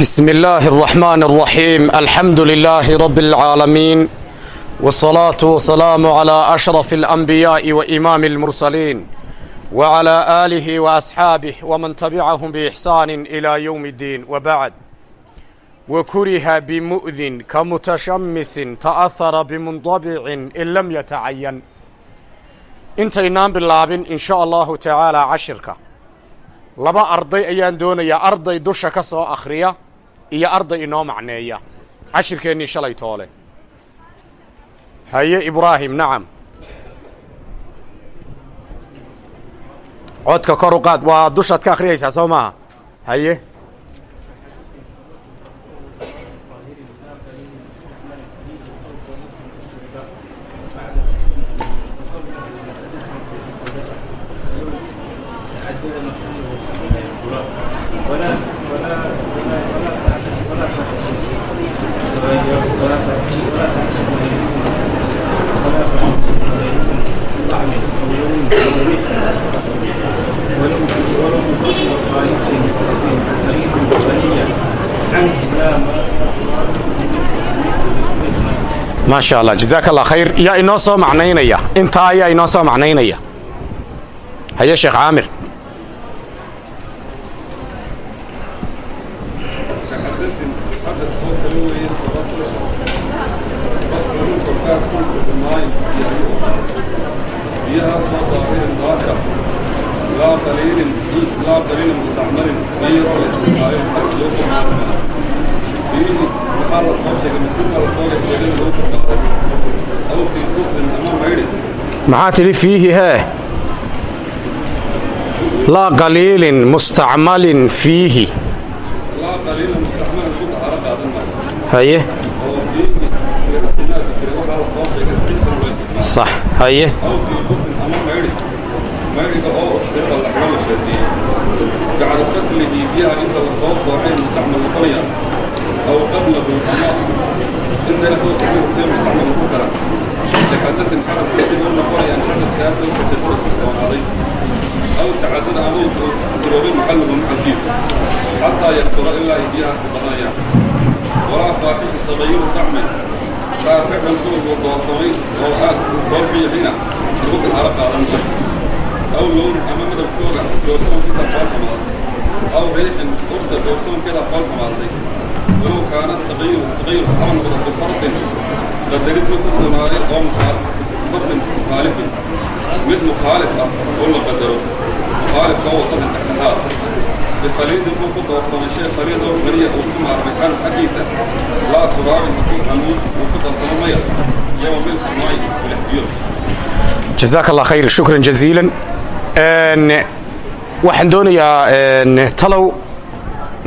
بسم الله الرحمن الرحيم الحمد لله رب العالمين والصلاة والسلام على أشرف الأنبياء وإمام المرسلين وعلى آله وأصحابه ومن تبعهم بإحسان إلى يوم الدين وبعد وكره بمؤذن كمتشمس تأثر بمنضبع إن لم يتعين intaynaan bilaabin in sha allahu tacaalaa cashirka laba arday ayaan doonayaa arday dusha ka soo akhriya iyo arday inoo macneeya. Cashirkeennii shalay toole. Haye ibraahim nacam. Codka kor u qaad waa dushaad ka akhriyaysaa soo maaha. Haye maasha allah jazaaka allah khayr yaa inoo soo macnaynaya intaa ayaa inoo soo macnaynaya haye sheekh caamir maxaa tidhi fiihi hee laa qaliilin mustacmalin fiihi haye sax haye bacda faslihi biyaha inta la soo soocay mustacmal noqonaya aw qablahu ama intayna soo socontee mustacmal noqon kara lixadatin xaraf kadib u noqonayaan xadaskaasoo katabada kusboonaaday aw tacadada ama uu tiroobay maxalluhu maxalkiisa xataa yastura ilaa ay biyahaasi badanayaan walaa faaxishu tagayuru tacmin qaar rexalkoodu doorsamay oo aad koolxu yahayna lagu kalaala qaadan aw lown ama midabkooga doorsoonkiisa qoolxamada aw walow kaana taqayur taqayur haba noqdo bifardin qadarid mid ku sugnaaday oo fardin mukhaalifin mid mukhaalif ah oo la qadaro mukhaalifka oo wasadin dhexdhexaad bifaliidin buu ku doorsamay shay faliid oo keliya uu ku maarmay kan xaggiisa laa turaabin hadduu hanuun uu ku darsamo maya iyaba milka nooy lix biyo jazaaka allah khayr shukran jaziilan waxaan doonayaa talow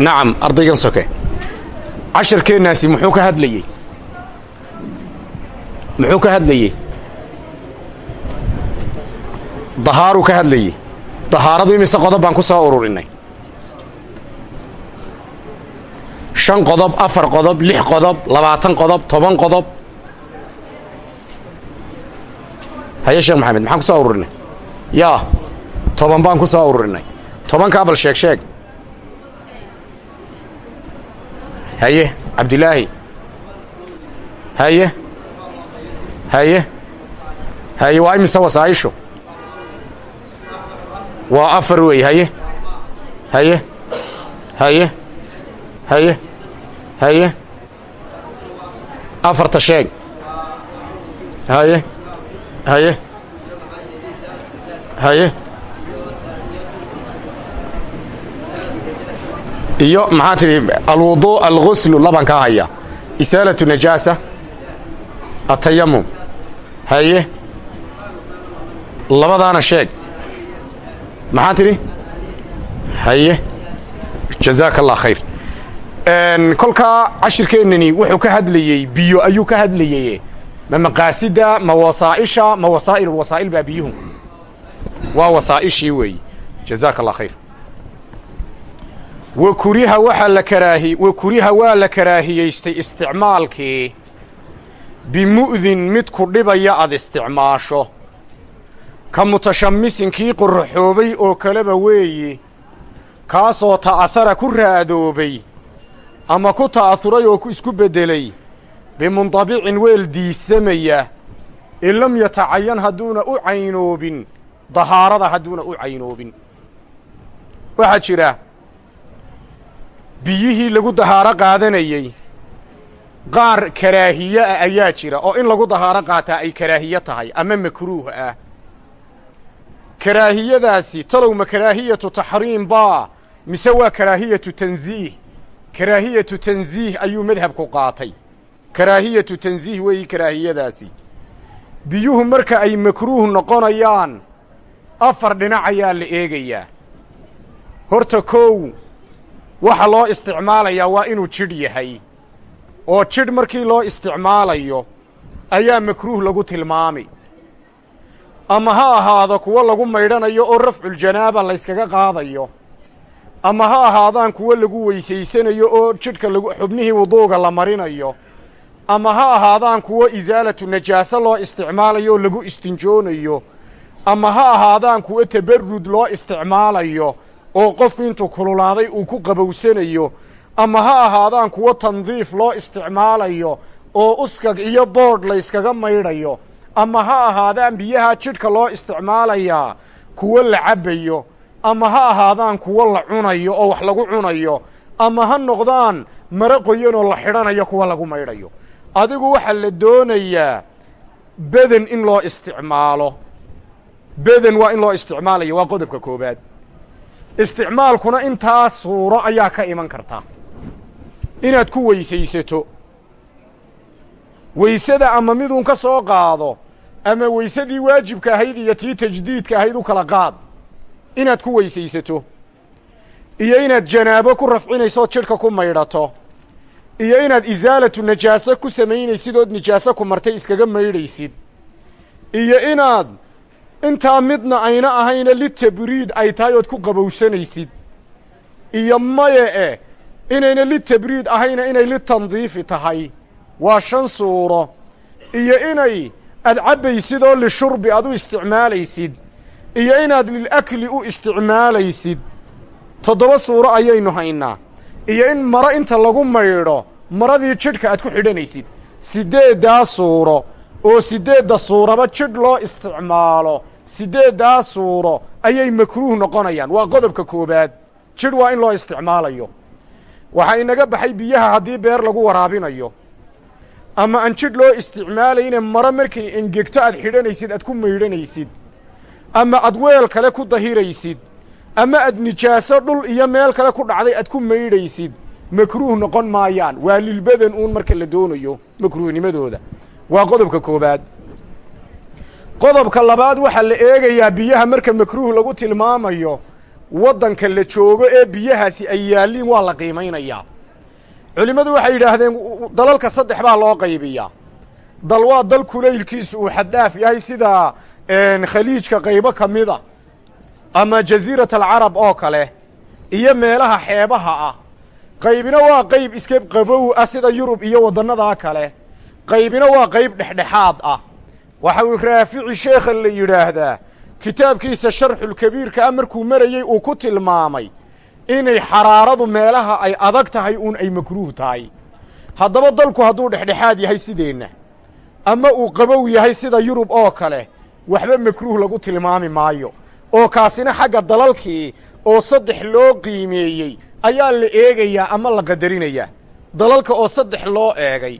nacam ardaygan soke casharkeennaasi muxuu ka hadlayey? Muxuu ka hadlayey? Dahaaruu ka hadlayey. Dahaaradu imise qodob baan ku soo ururinay. Shan qodob afar qodob lix qodob labaatan qodob toban qodob. Haye sheekh maxamed maxaan ku soo ururinay? Yaa toban baan ku soo ururinay. Tobankaa bal sheeg sheeg haye cabdilaahi haye. Haye. Haye waa imise wasaa'ishu waa afar wey haye. Haye. Haye. Haye. Haye. Afarta sheeg. Haye. Haye. Haye iyo maxaa tidhi alwudu alguslu laban kaa haya. Isaalatu najaasa atayamum haye? Labadaana sheeg. Maxaa tidhi haye? Jazaaka allah khayr kolkaa cashirkeennani wuxuu ka hadlayey biyo ayuu ka hadlayey ma maqaasida ma wasaa'isha ma wasaa'il wasaa'il baa biyuhu. Waa wa kuriha waxaa la karaahi wa kuriha waa la karaahiyaystay isticmaalkii. Bimu'din mid ku dhibaya ad isticmaasho. Ka mutashamisin qorraxoobay oo kaleba weeyi. Kaasoo ta'ahara ku raadoobay. Ama ku ta'ahuray oo ku isku beddelay. Bimundabicin weel diisamaya. In lam yatacayan hadduuna u caynoobin. Dahaarada hadduuna u caynoobin. Waxaa jira biyihii lagu dahaaro qaadanayey qaar karaahiye ah ayaa jira oo in lagu dahaaro qaataa ay karaahiye tahay ama makruuh ah. Karaahiyadaasi talow ma karaahiyatu taxriim baa mise waa karaahiyatu tansiih karaahiyatu tansiih ayuu madhabku qaatay. Karaahiyatu tansiih weeyi karaahiyadaasi. Biyuhu marka ay makruuh noqonayaan afar dhinac ayaa la eegayaa. Horta kow waxa loo isticmaalayaa waa inuu jidh yahay. Oo jidh markii loo isticmaalayo ayaa makruuh lagu tilmaami ama ha ahaado kuwo lagu maydhanayo oo rafculjanaaba layskaga qaadayo. Ama ha ahaadaan kuwo lagu weysaysanayo oo jidhka lagu xubnihii wuduuga la marinayo. Ama ha ahaadaan kuwo isaalatu najaaso loo isticmaalayo oo lagu istinjoonayo. Ama ha ahaadaan kuwo tabarrud loo isticmaalayo oo qof intuu kululaaday uu ku qabowsanayo ama ha ahaadaan kuwo tandiif loo isticmaalayo oo uskag iyo boodh layskaga maydhayo ama ha ahaadaan biyaha jidhka loo isticmaalayaa kuwo la cabbayo ama ha ahaadaan kuwo la cunayo oo wax lagu cunayo ama ha noqdaan maro qoyanoo la xidhanayo kuwo lagu maydhayo. Adigu waxaa la doonayaa beden in loo isticmaalo. Beden waa in loo isticmaalayo waa qodobka koowaad isticmaalkuna intaa suuro ayaa ka iman karta. Inaad ku weysaysato. Weysada ama miduun ka soo qaado ama weysadii waajibka ahayd iyo tii tajdiidka ahayd u kala qaad. Inaad ku weysaysato. Iyo inaad janaabo ku rafcinaysood jidhka ku maydhato. Iyo inaad isaalatu najaaso ku samaynaysid ood nijaaso ku martay iskaga maydhaysid. Iyo inaad intaa midna ayna ahayna litabriid ay tahay ood ku qabowsanaysid. Iyo maye e inayna litabriid ahayna inay litandiifi tahay. Waa shan suuro. Iyo inay aad cabbaysid oo lishurbi aad u isticmaalaysid. Iyo inaad lilakli u isticmaalaysid. Toddoba suuro ayaynu haynaa. Iyo in maro inta lagu maydho maradii jidhka aad ku xidhanaysid siddeeddaa suuro oo siddeedda suuraba jidh loo isticmaalo siddeeddaa suuro ayay makruuh noqonayaan. Waa qodobka koowaad jidh waa in loo isticmaalayo. Waxaa inaga baxay biyaha haddii beer lagu waraabinayo. Ama aan jidh loo isticmaalayne maro markay engegto aad xidhanaysid aad ku maydhanaysid. Ama aad weel kale ku dahiraysid. Ama aad nijaaso dhul iyo meel kale ku dhacday aad ku maydhaysid. Makruuh noqon maayaan. Waa lilbadan uun marka la doonayo makruuhnimadooda waa qodobka koowaad qodobka labaad waxaa la eegayaa biyaha marka makruuh lagu tilmaamayo waddanka la joogo ee biyahaasi ay yaalliin waa la qiimaynayaa. Culimmadu waxay yidhaahdeen dalalka saddex baa loo qaybiyaa. Dal waa dal kulaylkiisu uu xaddhaaf yahay sida khaliijka qaybo ka mida ama jasiirat alcarab oo kale iyo meelaha xeebaha ah. Qaybina waa qayb iska qabow ah sida yurub iyo waddannadaa kale qaybina waa qayb dhexdhexaad ah. Waxa uu raafici sheekha la yidhaahdaa kitaabkiisa sharxulkabiirka ah markuu marayey uu ku tilmaamay inay xaraaradu meelaha ay adag tahay uun ay makruuh tahay. Haddaba dalku hadduu dhexdhexaad yahay sideenna ama uu qabow yahay sida yurub oo kale waxba makruuh lagu tilmaami maayo. Oo kaasina xagga dalalkii oo saddex loo qiimeeyey ayaa la eegayaa ama la qadarinayaa dalalka oo saddex loo eegay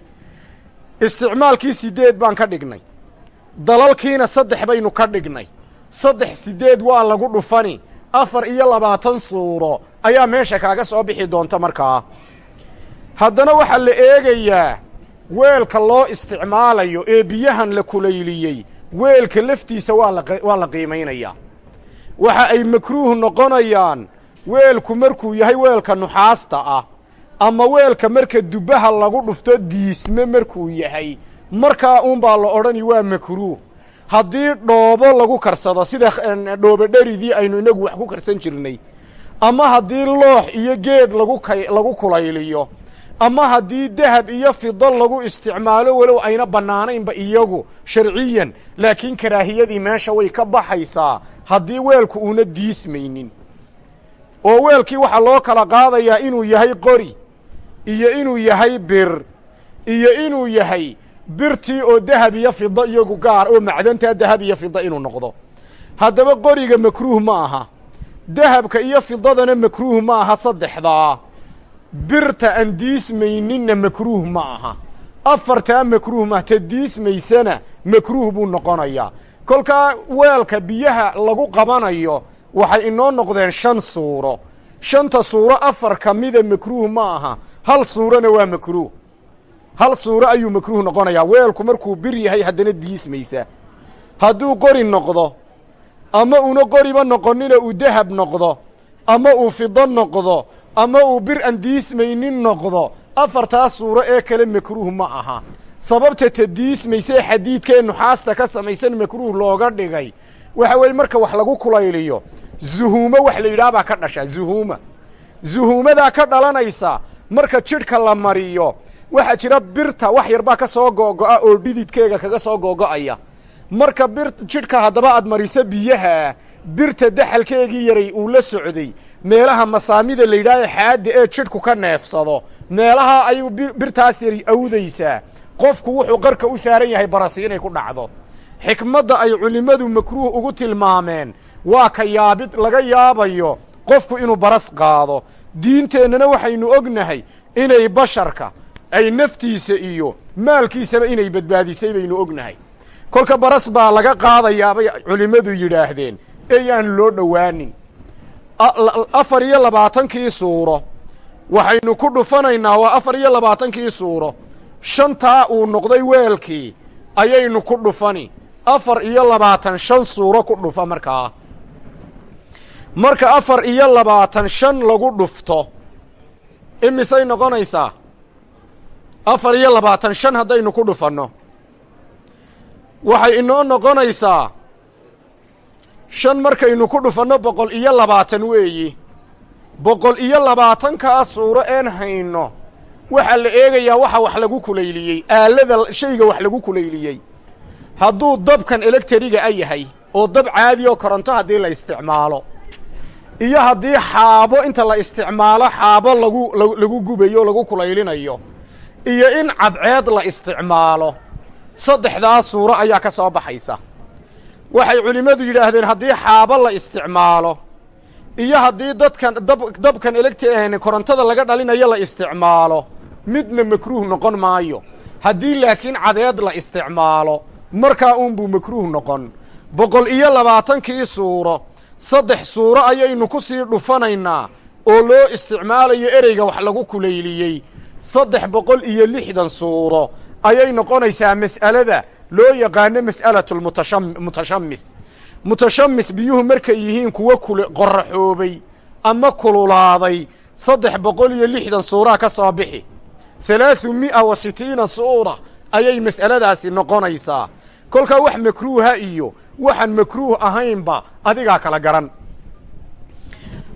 isticmaalkii siddeed baan ka dhignay. Dalalkiina saddex baynu ka dhignay. Saddex siddeed waa lagu dhufani. Afar iyo labaatan suuro ayaa meesha kaaga soo bixi doonta markaa haddana waxaa la eegayaa weelka loo isticmaalayo ee biyahan la kulayliyey weelka laftiisa waa la qiimaynayaa waxa ay makruuh noqonayaan weelku markuu yahay weelka nuxaasta ah ama weelka marka dubbaha lagu dhufto diisme markuu yahay markaa uunbaa la odhani waa makruuh haddii dhoobo lagu karsado sida dhoobodheridii aynu inagu wax ku karsan jirnay ama haddii loox iyo geed lagu lagu kulayliyo ama haddii dahab iyo fido lagu isticmaalo walow ayna bannaanaynba iyagu sharciyan laakiin karaahiyadii meesha way ka baxaysaa haddii weelku uuna diismaynin. Oo weelkii waxaa loo kala qaadayaa inuu yahay qori iyo inuu yahay bir iyo inuu yahay birtii oo dahab iyo fido iyagu gaar oo macdantaa dahab iyo fido inuu noqdo. Haddaba qoriga makruuh ma aha. Dahabka iyo fidadana makruuh ma aha saddexdaa birta aan diismayninna makruuh ma aha. Afartaa makruuh ma ta diismaysana makruuh buu noqonayaa kolkaa weelka biyaha lagu qabanayo waxay inoo noqdeen shan suuro shanta suuro afar ka mida makruuh ma aha. Hal suurona waa makruuh. Hal suuro ayuu makruuh noqonayaa. Weelku markuu bir yahay haddana diismaysa. Hadduu qori noqdo ama una qoriba noqonina uu dahab noqdo ama uu fido noqdo ama uu bir aan diismaynin noqdo afartaa suuro ee kale makruuh ma aha. Sababta ta diismaysee xadiidkee nuxaasta ka samaysan makruuh looga dhigay waxa weeye marka wax lagu kulayliyo zuhuumo wax la yidhaah baa ka dhasha zuhuuma zuhuumadaa ka dhalanaysa marka jidhka la mariyo waxaa jira birta wax yarbaa ka soo googo'a oo dhididkeega kaga soo googo'aya. Marka bir jidhka haddaba aad mariso biyaha birta daxalkeegii yaray uu la socday meelaha masaamida la yidhaaha xaadda ee jidhku ka neefsado meelaha ayuu birtaas yari awdaysaa qofku wuxuu qarka u saaran yahay barasi inay ku dhacdo xikmadda ay culimmadu makruuh ugu tilmaameen waa ka yaabid laga yaabayo qofku inuu baras qaado. Diinteennana waxaynu ognahay inay basharka ay naftiisa iyo maalkiisaba inay badbaadisay baynu ognahay. Kolka baras baa laga qaadayaa bay culimmadu yidhaahdeen eyaan loo dhowaanin. Afar iyo labaatankii suuro waxaynu ku dhufanaynaa waa afar iyo labaatankii suuro shantaa uu noqday weelkii ayaynu ku dhufani afar iyo labaatan shan suuro ku dhufa markaa marka afar iyo labaatan shan lagu dhufto imisay noqonaysaa? Afar iyo labaatan shan haddaynu ku dhufanno. Waxay inoo noqonaysaa shan markaynu ku dhufanno boqol iyo labaatan weeyi. Boqol iyo labaatankaa suuro een hayno waxaa la eegayaa waxa wax lagu kulayliyey aalada shayga wax lagu kulayliyey hadduu dabkan elektriga a yahay oo dab caadi oo koronto haddii la isticmaalo iyo haddii xaabo inta la isticmaalo xaabo lagu lagu gubayo lagu kulaylinayo iyo in cadceed la isticmaalo saddexdaa suuro ayaa ka soo baxaysa. Waxay culimmadu yidhaahdeen haddii xaabo la isticmaalo iyo haddii dadkan dab dabkan electn korontada laga dhalinayo la isticmaalo midna makruuh noqon maayo. Haddii laakiin cadeed la isticmaalo markaa uunbuu makruuh noqon. Boqol iyo labaatankii suuro saddex suuro ayaynu ku sii dhufanaynaa oo loo isticmaalayo ereyga wax lagu kulayliyey. Saddex boqol iyo lixdan suuro ayay noqonaysaa mas'alada loo yaqaano mas'alatulmutasha mutashamis biyuhu markay yihiin kuwo kul qoraxoobay ama kululaaday. Saddex boqol iyo lixdan suuraa ka soo bixi. Halaaثu mi'a wa sitiina suura ayay mas'aladaasi noqonaysaa. Kolkaa wax makruuha iyo waxaan makruuh ahaynba adigaa kala garan.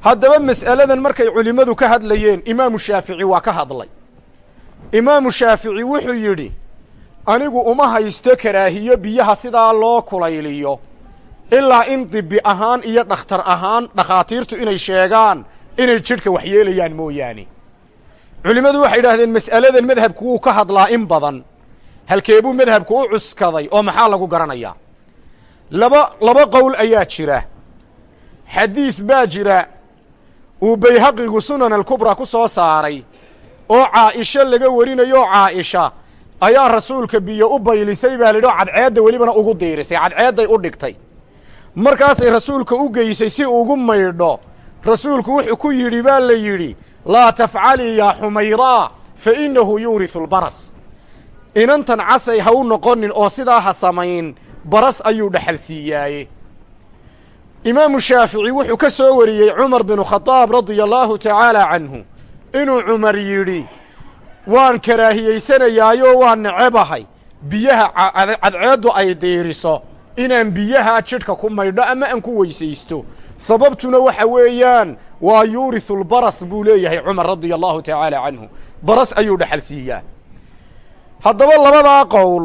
Haddaba mas'aladan markay culimmadu ka hadlayeen imaamu shaafici waa ka hadlay. Imaamu shaafici wuxuu yidhi anigu uma haysto karaahiyo biyaha sidaa loo kulayliyo ilaa in dibi ahaan iyo dhakhtar ahaan dhakhaatiirtu inay sheegaan inay jidhka waxyeelayaan mooyaane. Culimmadu waxay idhaahdeen mas'aladan madhabku wuu ka hadlaa in badan halkeebuu madhabku u cuskaday oo maxaa lagu garanayaa laba laba qowl ayaa jira. Xadiid baa jira. Uu bayhaqigu sunan alkubra ku soo saaray oo caa'isho laga warinayo. Caa'isha ayaa rasuulka biyo u baylisay baa lidhi oo cadceedda welibana ugu diirisay cadceedday u dhigtay. Markaasay rasuulka u geysay si ugu maydho rasuulku wuxuu ku yidhi baa la yidhi laa tafcalii yaa xumayraa fa innahu yuurisu lbaras inantan casay ha u noqonin oo sidaa ha samayn baras ayuu dhexal siiyaaye imaamu shaafici wuxuu ka soo wariyey cumar binu khadaab radia allaahu tacaala canhu inuu cumar yidhi waan karaahiyeysanayaayo waan necebahay. Biyaha cadceeddu ay diiriso. Inaan biyaha jidhka ku maydho ama aan ku weysaysto. Sababtuna waxa weeyaan waa yuurisu lbaras buu leeyahay cumar radia allahu tacaala canhu. Baras ayuu dhexal siiyaa haddaba labadaa qowl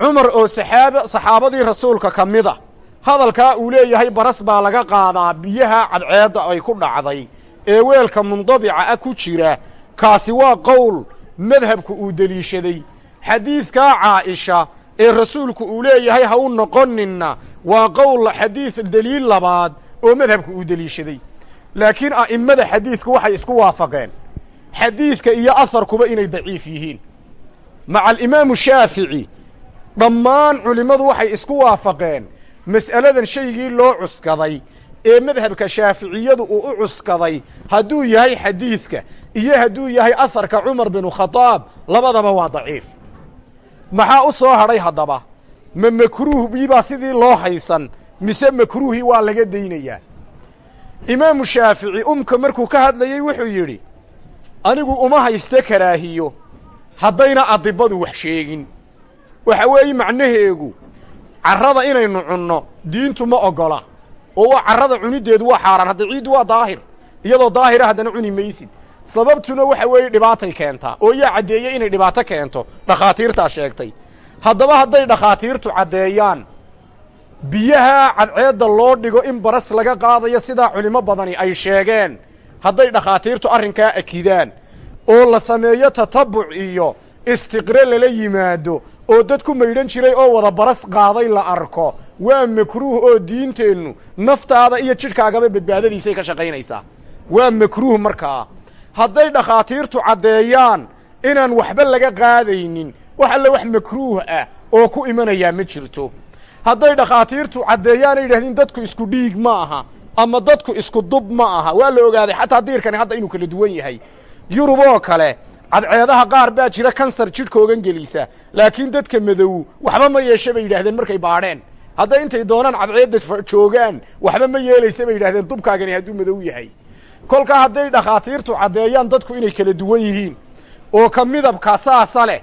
cumar oo saxaab saxaabadii rasuulka ka mida hadalkaa uu leeyahay baras baa laga qaadaa biyaha cadceedda ay ku dhacday ee weelka mundabica ah ku jira. Kaasi waa qowl madhabku uu deliishaday. Xadiidkaa caa'isha ee rasuulku uu leeyahay ha u noqoninna waa qowl xadiid deliil labaad oo madhabku uu deliishaday. Laakiin a'immada xadiidku waxay isku waafaqeen. Xadiidka iyo aharkuba inay daciif yihiin maca alimaamu shaafici. Dhammaan culimmadu waxay isku waafaqeen. Mas'aladan shaygii loo cuskaday ee madhabka shaaficiyadu uu u cuskaday hadduu yahay xadiidka iyo hadduu yahay aharka cumar binu khadaab labadaba waa daciif. Maxaa u soo hadhay haddaba? Ma makruuhbii baa sidii loo haysan mise makruuhii waa laga daynayaa? Imaamu shaafici umka markuu ka hadlayey wuxuu yidhi anigu uma hayste karaahiyo haddayna adibadu wax sheegin. Waxa weeye macnaheegu carrada inaynu cunno diintu ma oggola oo waa carrada cuniddeedu waa xaaraan hadda ciiddu waa daahir iyadoo daahira haddana cuni maysid. Sababtuna waxa weeye dhibaatay keentaa oo yaa caddeeyey inay dhibaato keento dhakhaatiirtaa sheegtay. Haddaba hadday dhakhaatiirtu caddeeyaan biyaha cadceedda loo dhigo in baras laga qaadayo sidaa culimo badani ay sheegeen. Hadday dhakhaatiirtu arrinkaa akidaan oo la sameeyo tatabbuc iyo istiqre lala yimaado oo dad ku maydhan jiray oo wada baras qaaday la arko waa makruuh oo diinteennu naftaada iyo jidhkaagaba badbaadadiisay ka shaqaynaysaa. Waa makruuh markaa hadday dhakhaatiirtu caddeeyaan inaan waxba laga qaadaynin wax alle wax makruuh ah oo ku imanayaa ma jirto. Hadday dhakhaatiirtu caddeeyaana yidhahdeen dadku isku dhiig ma aha ama dadku isku dub ma aha waa la ogaaday xataa diirkani hadda inuu kala duwan yahay yurub oo kale. Cadceedaha qaar baa jira kansar jidhkoogan gelisa laakiin dadka madow waxba ma yeeshe bay yidhahdeen markay baadheen. Hadday intay doonaan cadceedda joogaan waxba ma yeelaysa bay yidhahdeen dubkaagani hadduu madow yahay. Kolkaa hadday dhakhaatiirtu caddeeyaan dadku inay kala duwan yihiin. Oo ka midabka saasa leh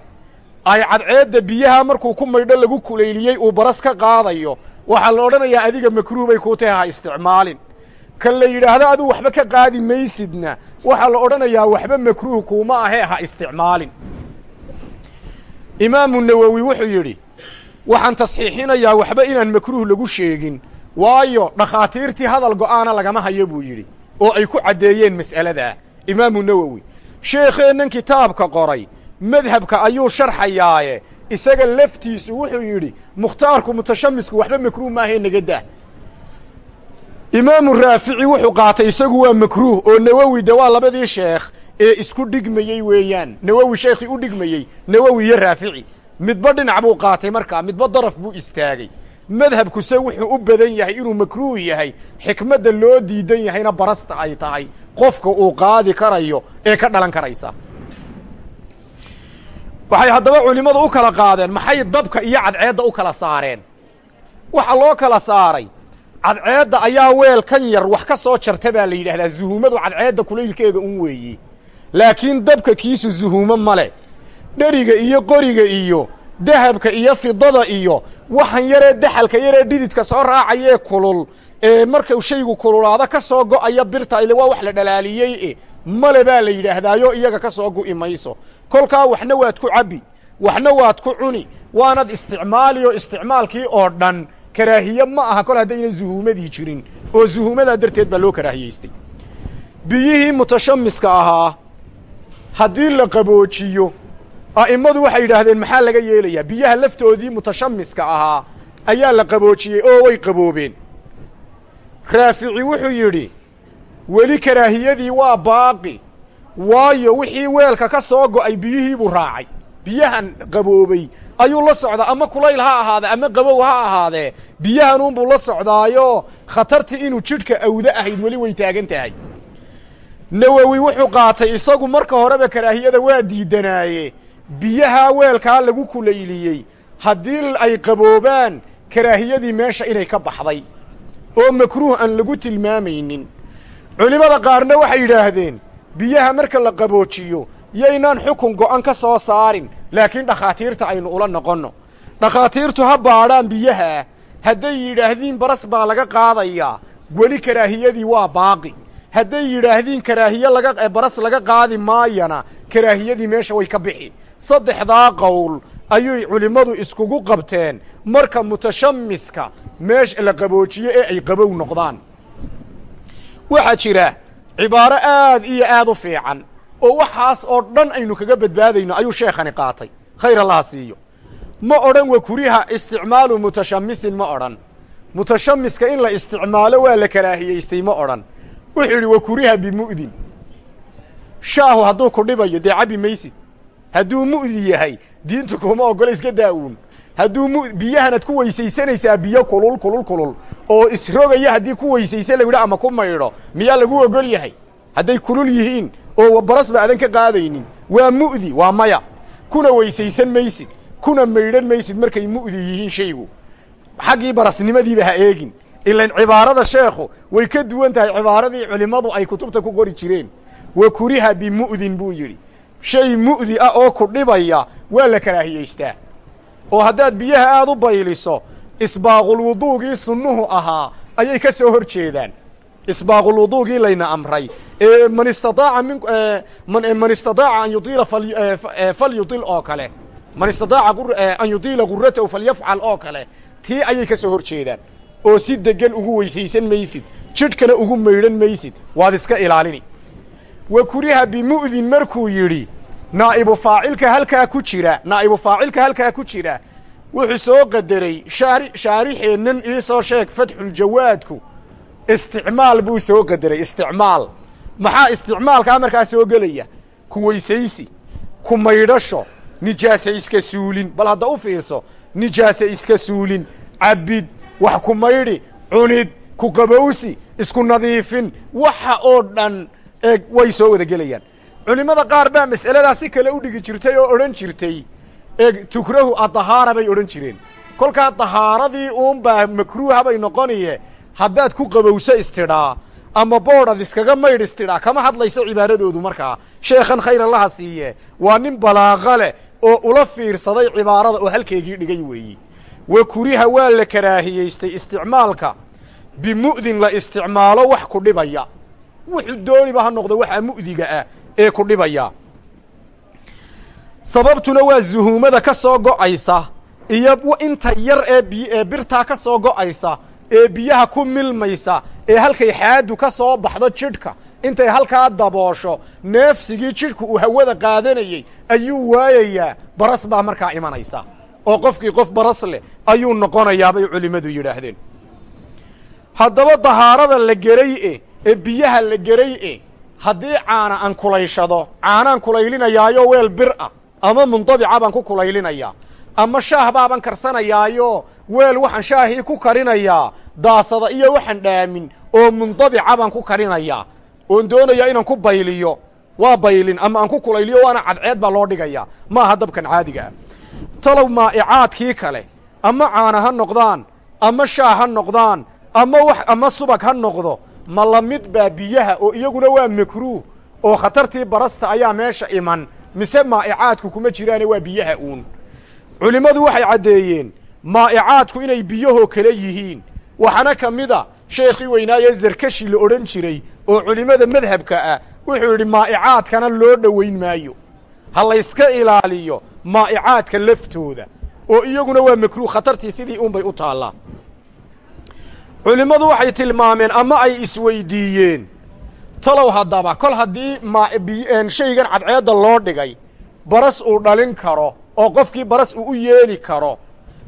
ay cadceedda biyaha markuu ku maydho lagu kulayliyey uu baras ka qaadayo waxaa la odhanayaa adiga makruuh bay kuu tahay ha isticmaalin kan la yidhaahdo aduu waxba ka qaadi maysidna. Waxaa la odhanayaa waxba makruuh kuuma ahee ha isticmaalin. Imaamu nawowi wuxuu yidhi waxaan tasxiixinayaa waxba inaan makruuh lagu sheegin waayo dhakhaatiirtii hadal go'aana lagama hayo buu yidhi oo ay ku caddeeyeen mas'aladaa imaamu nawowi sheekheennan kitaabka qoray madhabka ayuu sharxayaaye isaga laftiisu wuxuu yidhi mukhtaarku mutashamisku waxba makruuh maahee nagadah imaamu raafici wuxuu qaatay isagu waa makruuh oo nawowi de labadii sheekh ee isku dhigmayey weeyaan. Nawowi sheekhii u dhigmayey nawowi iyo raafici. Midba dhinac buu qaatay markaa midba daraf buu istaagay. Madhabkuse wuxuu u badan yahay inuu makruuh yahay xikmadda loo diidan yahayna barasta ay tahay. Qofka uu qaadi karayo ee ka dhalan karaysa. Waxay haddaba culimmadu u kala qaadeen maxay dabka iyo cadceedda u kala saareen? Waxa loo kala saaray cadceedda ayaa weel kan yar wax ka soo jarta baa la yidhaahdaa zuhuumadu cadceedda kulaylkeega un weeye laakiin dabka kiisu zuhuumo male dheriga iyo qoriga iyo dahabka iyo fidada iyo waxan yaree daxalka yaree dhididka soo raacayee kulul ee markuu shaygu kululaado ka soo go'aya birta ile waa wax la dhalaaliyey e male baa la yidhaahdaayo iyaga ka soo gu'i mayso. Kolkaa waxna waad ku cabbi waxna waad ku cuni waanad isticmaali oo isticmaalkii oo dhan karaahiye ma aha kol haddayna zuhuumadii jirin oo zuhuumadaa darteed baa loo karaahiyeystay biyihii mutashamiska ahaa haddii la qaboojiyo a'immadu waxay yidhaahdeen maxaa laga yeelayaa? Biyaha laftoodii mutashamiska ahaa ayaa la qaboojiyey oo way qaboobeen. Raafici wuxuu yidhi weli karaahiyadii waa baaqi waayo wixii weelka ka soo go'ay biyihiibuu raacay biyahan qaboobay ayuu la socdaa. Ama kulayl ha ahaadee ama qabow ha ahaadee biyahanuunbuu la socdaayo. Khatartii inuu jidhka awda ahayd weli way taagan tahay nawowi wuxuu qaatay isagu marka horeba karaahiyada waa diidanaaye. Biyahaa weelkaa lagu kulayliyey. Haddii ay qaboobaan karaahiyadii meesha inay ka baxday. Oo makruuh aan lagu tilmaamaynin. Culimmada qaarna waxay yidhaahdeen biyaha marka la qaboojiyo yaynaan xukun go'an ka soo saarin. Laakiin dhakhaatiirta aynu ula noqonno. Dhakhaatiirtu ha baadhaan biyaha. Hadday yidhaahdiin baras baa laga qaadayaa weli karaahiyadii waa baaqi. Hadday yidhaahdiin karaahiye laga baras laga qaadi maayana karaahiyadii meesha way ka bixi. Saddexdaa qowl ayuy culimmadu iskugu qabteen. Marka mutashamiska meesha la qaboojiyo ee ay qabow noqdaan. Waxaa jira cibaaro aad iyo aad u fiican oo waxaas oo dhan aynu kaga badbaadayno ayuu sheekhani qaatay. Khayr allaha siiyo. Ma odhan wa kuriha isticmaalu mutashamisin ma odhan. Mutashamiska in la isticmaalo waa la karaahiyeystay ma odhan. Wuxuu yidhi wa kuriha bimu'din shaahu hadduu ku dhibayo dee cabbi maysid. Hadduu mu'di yahay diintu kuma oggola iska daa'uun hadduu mu biyahanaad ku weysaysanaysaa biyo kulul kulul kulul. Oo isrogaya haddii ku weysaysa lagu yidhi ama ku maydho. Miyaa lagu ogol yahay hadday kulul yihiin oo barasba adan ka qaadaynin waa mu'di waa maya. Kuna weysaysan maysid kuna maydhan maysid markay mu'di yihiin shaygu. Xaggii barasnimadiiba ha eegin. Ilan cibaarada sheekhu way ka duwan tahay cibaaradii culimmadu ay kutubta ku qori jireen. Wa kuriha bimu'din buu yidhi. Shay mu'di ah oo ku dhibaya waa la karaahiyaystaa. Oo haddaad biyaha aada u bayliso isbaaqulwuduugii sunnuhu ahaa ayay ka soo hor jeedaan isbaaqulwuduugii layna amray. Ee man istataaca min man istataaca an yutiila falyutil oo kale. Man istataaca an yutiila guratahu falyafcal oo kale. Tii ayay ka soo hor jeedaan. Oo si deggan ugu weysaysan maysid. Jidhkana ugu maydhan maysid. Waad iska ilaalini. Wa kuriha bimu'din markuu yidhi naa'ibu faacilka halkaa ku jira. Naa'ibu faacilka halkaa ku jira. Wuxuu soo qadaray shaari shaarixeennan iisoo sheeg fatxuljawaadku isticmaal buu soo qadaray isticmaal. Maxaa isticmaalkaa markaa soo gelaya? Ku weysaysi ku maydhasho nijaase iska suulin. Bal hadda u fiirso nijaase iska suulin. Cabbid wax ku maydhi cunid ku qabowsi isku nadiifin. Waxa oo dhan eeg way soo wada gelayaan. Culimmada qaar baa mas'aladaa si kale u dhigi jirtay oo odhan jirtay eeg tukrahu adahaara bay odhan jireen. Kolkaa dahaaradii uunbaa makruuha bay noqonaye haddaad ku qabowso istidhaa ama boodhad iskaga maydh istidhaa kama hadlayso cibaaradoodu markaa sheekhan khayr allaha siiye waa nin balaaqa leh oo ula fiirsaday cibaarada oo halkeegii dhigay weeyi. Wa kuriha waa la karaahiyeystay isticmaalka. Bimu'din la isticmaalo wax ku dhibaya. Wuxuu dooniba ha noqdo waxaa mu'diga ah ee ku dhibaya. Sababtuna waa zuhuumada ka soo go'aysa iyo inta yar ee bi ee birtaa ka soo go'aysa ee biyaha ku milmaysa ee halkay xaadu ka soo baxdo jidhka. Intay halkaa daboosho neefsigii jidhku uu hawada qaadanayey ayuu waayayaa baras baa markaa imanaysa. Oo qofkii qof baras leh ayuu noqonayaa bay culimmadu yidhaahdeen. Haddaba dahaarada la geray e ee biyaha la geray e haddii caana aan kulayshado caanaan kulaylinayaayo weel bir ah ama mundabica baan ku kulaylinayaa ama shaah baaban karsanayaayo weel waxaan shaahii ku karinayaa daasada iyo waxaan dhaamin oo mundabica baan ku karinayaa. Oon doonayaa inaan ku bayliyo waa baylin ama aan ku kulayliyo waana cadceed baa loo dhigayaa. Maaha dabkan caadiga ah. Talow maa'icaadkii kale ama caana ha noqdaan ama shaah ha noqdaan ama wax ama subag ha noqdo ma la mid baa biyaha oo iyaguna waa makruuh oo khatartii barasta ayaa meesha iman. Mise maa'icaadku kuma jiraane waa biyaha uun culimmadu waxay caddeeyeen maa'icaadku inay biyahoo kale yihiin. Waxaana ka mida sheekhii weynaaye zarkashi la odhan jiray oo culimmada madhabka ah wuxuu yidhi maa'icaadkana loo dhowayn maayo. Ha layska ilaaliyo maa'icaadka laftooda oo iyaguna waa makruuh khatartii sidii unbay u taallaa culimmadu waxay tilmaameen ama ay isweydiiyeen. Talow haddaba kol haddii shaygan cadceedda loo dhigay baras uu dhalin karo oo qofkii baras uu u yeeli karo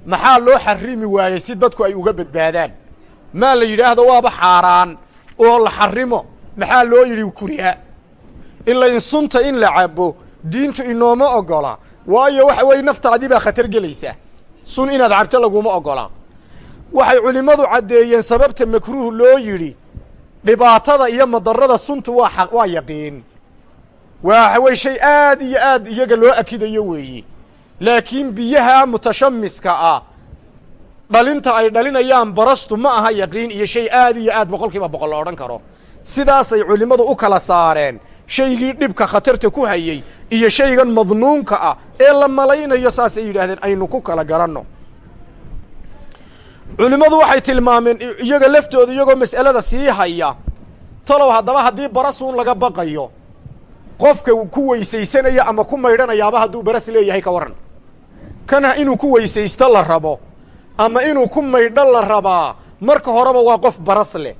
maxaa loo xarimi waayey si dadku ay uga badbaadaan? Maa la yidhaahdo waaba xaaraan oo la xarimo maxaa loo yidhi kuriha ilain sunta in la cabbo diintu inooma oggola waayo waxa weeye naftaadii baa khatar gelaysa sun inaad cabto laguma oggola waxay culimmadu caddeeyeen sababta makruuh loo yidhi dhibaatada iyo madarrada suntu waa waa yaqiin. Waxa weye shay aad iyo aad iyaga loo akidayo weeye laakiin biyaha mutashamiska ah. Dhalinta ay dhalinayaan barastu ma aha yaqiin iyo shay aad iyo aad boqol kiiba boqol la odhan karo. Sidaasay culimmadu u kala saareen. Shaygii dhibka khatarta ku hayey iyo shaygan madnuunka ah ee la malaynayo saasay yidhaahdeen aynu ku kala garanno. Culimmadu waxay tilmaameen iyaga laftooda iyagoo mas'alada sii haya talow haddaba haddii barasuun laga baqayo qofka ku weysaysanaya ama ku maydhanayaaba hadduu baras leeyahay ka warran kana inuu ku weysaysto la rabo ama inuu ku maydho la rabaa marka horeba waa qof baras leh.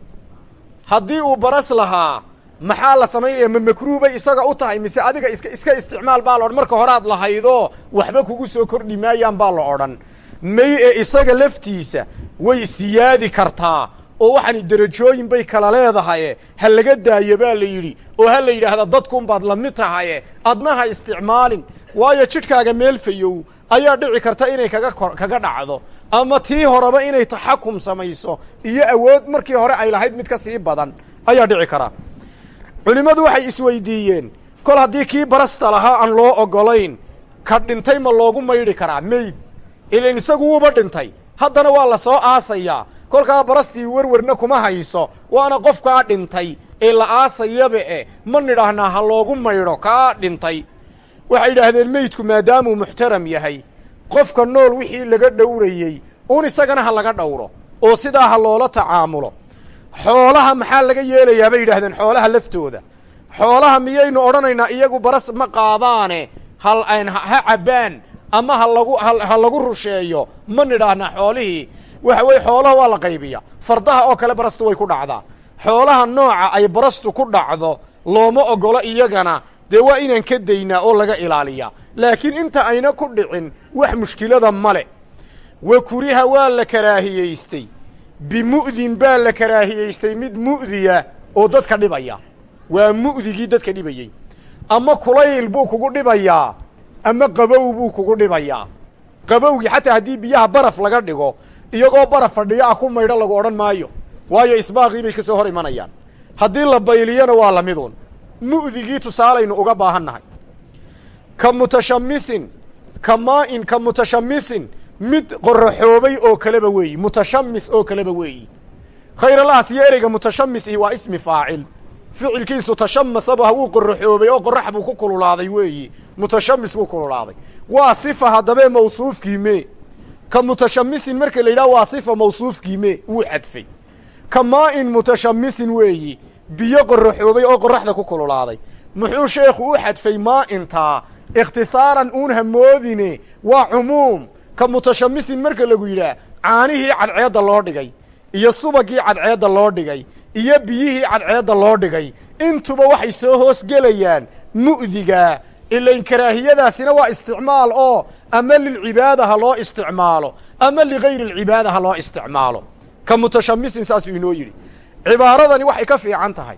Haddii uu baras lahaa maxaa la samaynaya ma makruuh bay isaga u tahay mise adiga iska iska isticmaal baa la odhan? Marka horead lahaydoo waxba kugu soo kordhi maayaan baa la odhan. May ee isaga laftiisa way siyaadi kartaa oo waxaani derajooyin bay kala leedahaye. Ha laga daayo baa la yidhi oo ha la yidhaahda dadkunbaad la mid tahaye. Adna ha isticmaalin. Waayo jidhkaaga meel fayow ayaa dhici karta inay kaga kaga dhacdo. Ama tii horeba inay taxakum samayso iyo awood markii hore ay lahayd mid ka sii badan ayaa dhici karaa culimmadu waxay isweydiiyeen kol haddii kii barasta lahaa aan loo oggolayn ka dhintay ma loogu maydhi karaa meyd ilan isagu wuuba dhintay. Haddana waa la soo aasayaa. Kolkaa barastii werwarna kuma hayso. Waana qofkaa dhintay ee la aasayaba e ma nidhaahnaa ha loogu maydho kaa dhintay waxay yidhaahdeen meydku maadaamuu muxtaram yahay. Qofka nool wixii laga dhowrayey uun isagana ha laga dhowro oo sidaa ha loola tacaamulo. Xoolaha maxaa laga yeelayaa bay yidhaahdeen xoolaha laftooda. Xoolaha miyaynu odhanaynaa iyagu baras ma qaadaane hal ha cabbaan ama ha lagu ha lagu rusheeyo ma nidhaahnaa xoolihii. Waxa weeye xoolaha waa la qaybiya fardaha oo kale barastu way ku dhacdaa. Xoolaha nooca ay barastu ku dhacdo looma oggolo iyagana dee waa inaan ka daynaa oo laga ilaaliyaa. Laakiin inta ayna ku dhicin wax mushkilada male. Wa kuriha waa la karaahiyaystay. Bimu'din baa la karaahiyaystay mid mu'diya oo dadka dhibaya. Waa mu'digii dadka dhibayey. Ama kulayl buu kugu dhibayaa ama qabow buu kugu dhibayaa. Qabowgii xataa haddii biyaha baraf laga dhigo iyagoo baraf fadhiyo ah ku maydho lagu odhan maayo. Waayo isbaaqii bay ka soo hor imanayaan. Haddii la bayliyana waa lamiduun mu'digii tusaalaynu uga baahan nahay ka mutashamisin ka maa'in ka mutashamisin mid qoraxoobay oo kaleba weeyi mutashamis oo kaleba weeyi. Khayralahaas iyo ereyga mutashamisi waa ismi faacil. Ficilkiisu tashamasaba wuu qoraxoobay oo qorax buu ku kululaaday weeyi mutashamis buu kululaaday. Waa sifa haddabee mawsuufkii mee. Ka mutashamisin marka la yidhaha waa sifa mawsuufkii mee wuu xadfay. Ka maa'in mutashamisin weeyi biyo qoraxoobay oo qoraxda ku kululaaday. Muxuu sheekhu u xadfay maa'intaa ikhtisaaran uun hamoodine waa cumuum. Ka mutashamisin marka lagu yidhaah caanihii cadceedda loo dhigay iyo subagii cadceedda loo dhigay iyo biyihii cadceedda loo dhigay. Intuba waxay soo hoos gelayaan mu'digaa ilayn karaahiyadaasina waa isticmaal oo ama lilcibaada ha loo isticmaalo ama ligayri alcibaada ha loo isticmaalo. Ka mutashamisin saasuu inoo yidhi cibaaradani waxay ka fiican tahay.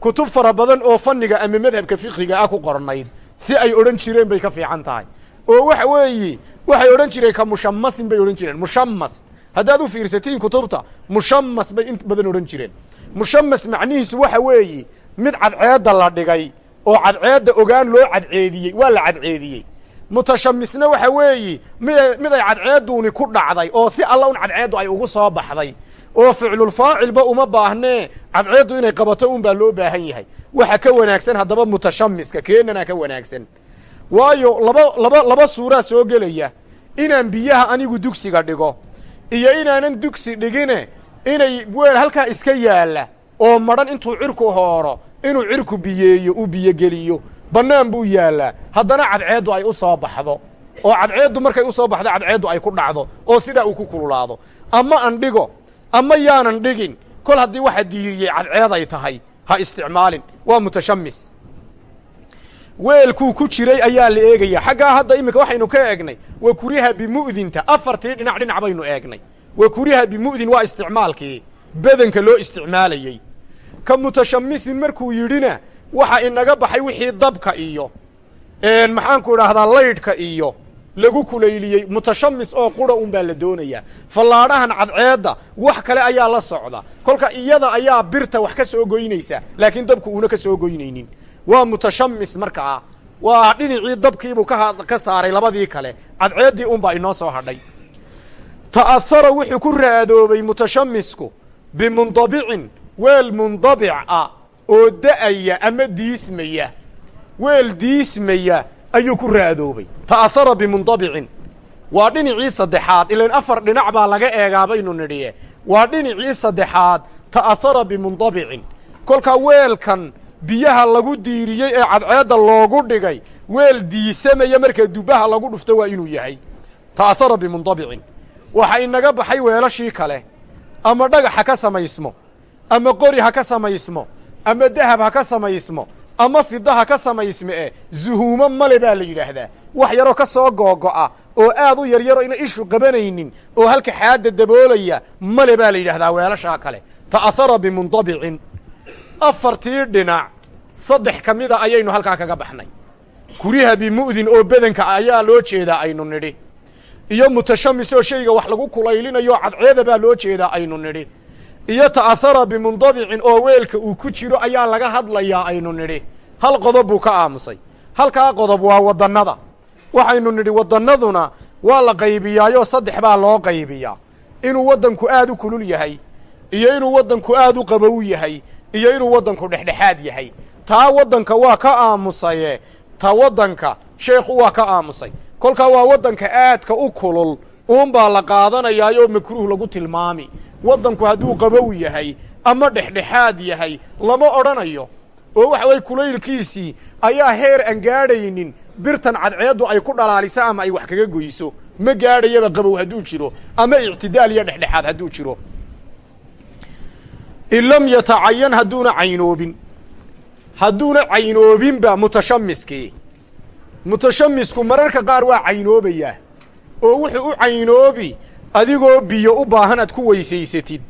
Kutub fara badan oo fanniga ama madhabka fiqhiga ah ku qornayd si ay odhan jireen bay ka fiican tahay. Oo waxa weeyi waxay odhan jireen ka mushamasin bay odhan jireen. Mushamas haddaad u fiirsatiin kutubta mushamas bay in badan odhan jireen. Mushamas macnihiisu waxa weeyi mid cadceedda la dhigay oo cadceedda ogaan loo cadceediyey waa la cadceediyey. Mutashamisna waxa weeyi mid mid ay cadceedduuni ku dhacday oo si alla un cadceeddu ay ugu soo baxday oo ficlulfaacilba uma baahnee cadceeddu inay qabato un baa loo baahan yahay. Waxa ka wanaagsan haddaba mutashamiska keenanaa ka wanaagsan. Waayo laba laba laba suuraa soo gelaya. Inaan biyaha anigu dugsiga dhigo iyo inaanan dugsi dhigine inay weel halkaa iska yaalla oo madhan intuu cirku hooro inuu cirku biyeeyo uu biyogeliyo bannaan buu yaallaa. Haddana cadceeddu ay u soo baxdo oo cadceeddu markay u soo baxdo cadceeddu ay ku dhacdo oo sidaa uu ku kululaado. Ama an dhigo ama yaanan dhigin. Kol haddii waxa diiriyey cadceed ay tahay ha isticmaalin. Waa mutashamis weelkuu ku jiray ayaa la eegaya xaggaa hadda iminka waxaynu ka eegnay wa kuriha bimu'dinta. Afartii dhinac dhinac baynu eegnay. Wa kuriha bimu'din waa isticmaalkii. Bedanka loo isticmaalayey. Ka mutashamisin markuu yidhina waxa inaga baxay wixii dabka iyo maxaanku idhaahdaa laydhka iyo lagu kulayliyey mutashamis oo qura un baa la doonayaa fallaadhahan cadceedda wax kale ayaa la socda. Kolka iyada ayaa birta wax ka soo goynaysa laakiin dabku uuna ka soo goynaynin. Waa mutashamis markaa waa dhinacii dabkiibuu ka saaray labadii kale. Cadceeddii unbaa inoo soo hadhay. Ta'ahara wuxuu ku raadoobay mutashamisku bimundabicin weel mundabic ah oo da'aya ama diismaya. Weel diismaya ayuu ku raadoobay. Ta'ahara bimundabicin waa dhinacii saddexaad. Ilan afar dhinac baa laga eegaa baynu nidhiye. Waa dhinacii saddexaad. Ta'ahara bimundabicin kolkaa weelkan biyaha lagu diiriyey ee cadceedda loogu dhigay weel diisamaya marka dubaha lagu dhufto waa inuu yahay. Ta'ahara bimundabicin waxa inaga baxay weelashii kale. Ama dhagax ha ka samaysmo. Ama qori ha ka samaysmo. Ama dahab ha ka samaysmo ama fida ha ka samaysme e zuhuumo male baa la yidhaahdaa. Wax yaroo ka soo googo'a oo aad u yaryaro ina ishu qabanaynin oo halka xaadda daboolaya male baa la yidhahdaa weelashaa kale. Ta'ahara bimundabicin afartii dhinac saddex ka mida ayaynu halkaa kaga baxnay. Kuriha bimu'din oo bedanka ayaa loo jeedaa aynu nidhi. Iyo mutashamis oo shayga wax lagu kulaylinayo cadceeda baa loo jeedaa aynu nidhi iyo ta'ahara bimundabicin oo weelka uu ku jiro ayaa laga hadlayaa aynu nidhi. Hal qodob buu ka aamusay. Halkaa qodob waa waddannada waxaynu nidhi waddannaduna waa la qaybiyaayoo saddex baa loo qaybiyaa. Inuu waddanku aad u kulul yahay iyo inuu waddanku aad u qabow yahay iyo inuu waddanku dhexdhexaad yahay. Taa waddanka waa ka aamusaye ta waddanka sheekhu waa ka aamusay. Kolkaa waa waddanka aadka u kulul uunbaa la qaadanayaayoo makruuh lagu tilmaami waddanku hadduu qabow yahay ama dhexdhexaad yahay lama odhanayo. Oo waxa weye kulaylkiisii ayaa heer aan gaadhaynin birtan cadceeddu ay ku dhalaaliso ama ay wax kaga goyso. Ma gaadhayaba qabow hadduu jiro ama ictidaal iyo dhexdhexaad hadduu jiro. In lam yatacayan hadduuna caynoobin. Hadduuna caynoobinba mutashamiskii mutashamisku mararka qaar waa caynoobayaa oo wuxuu u caynoobi adigoo biyo u baahan aad ku weysaysatid.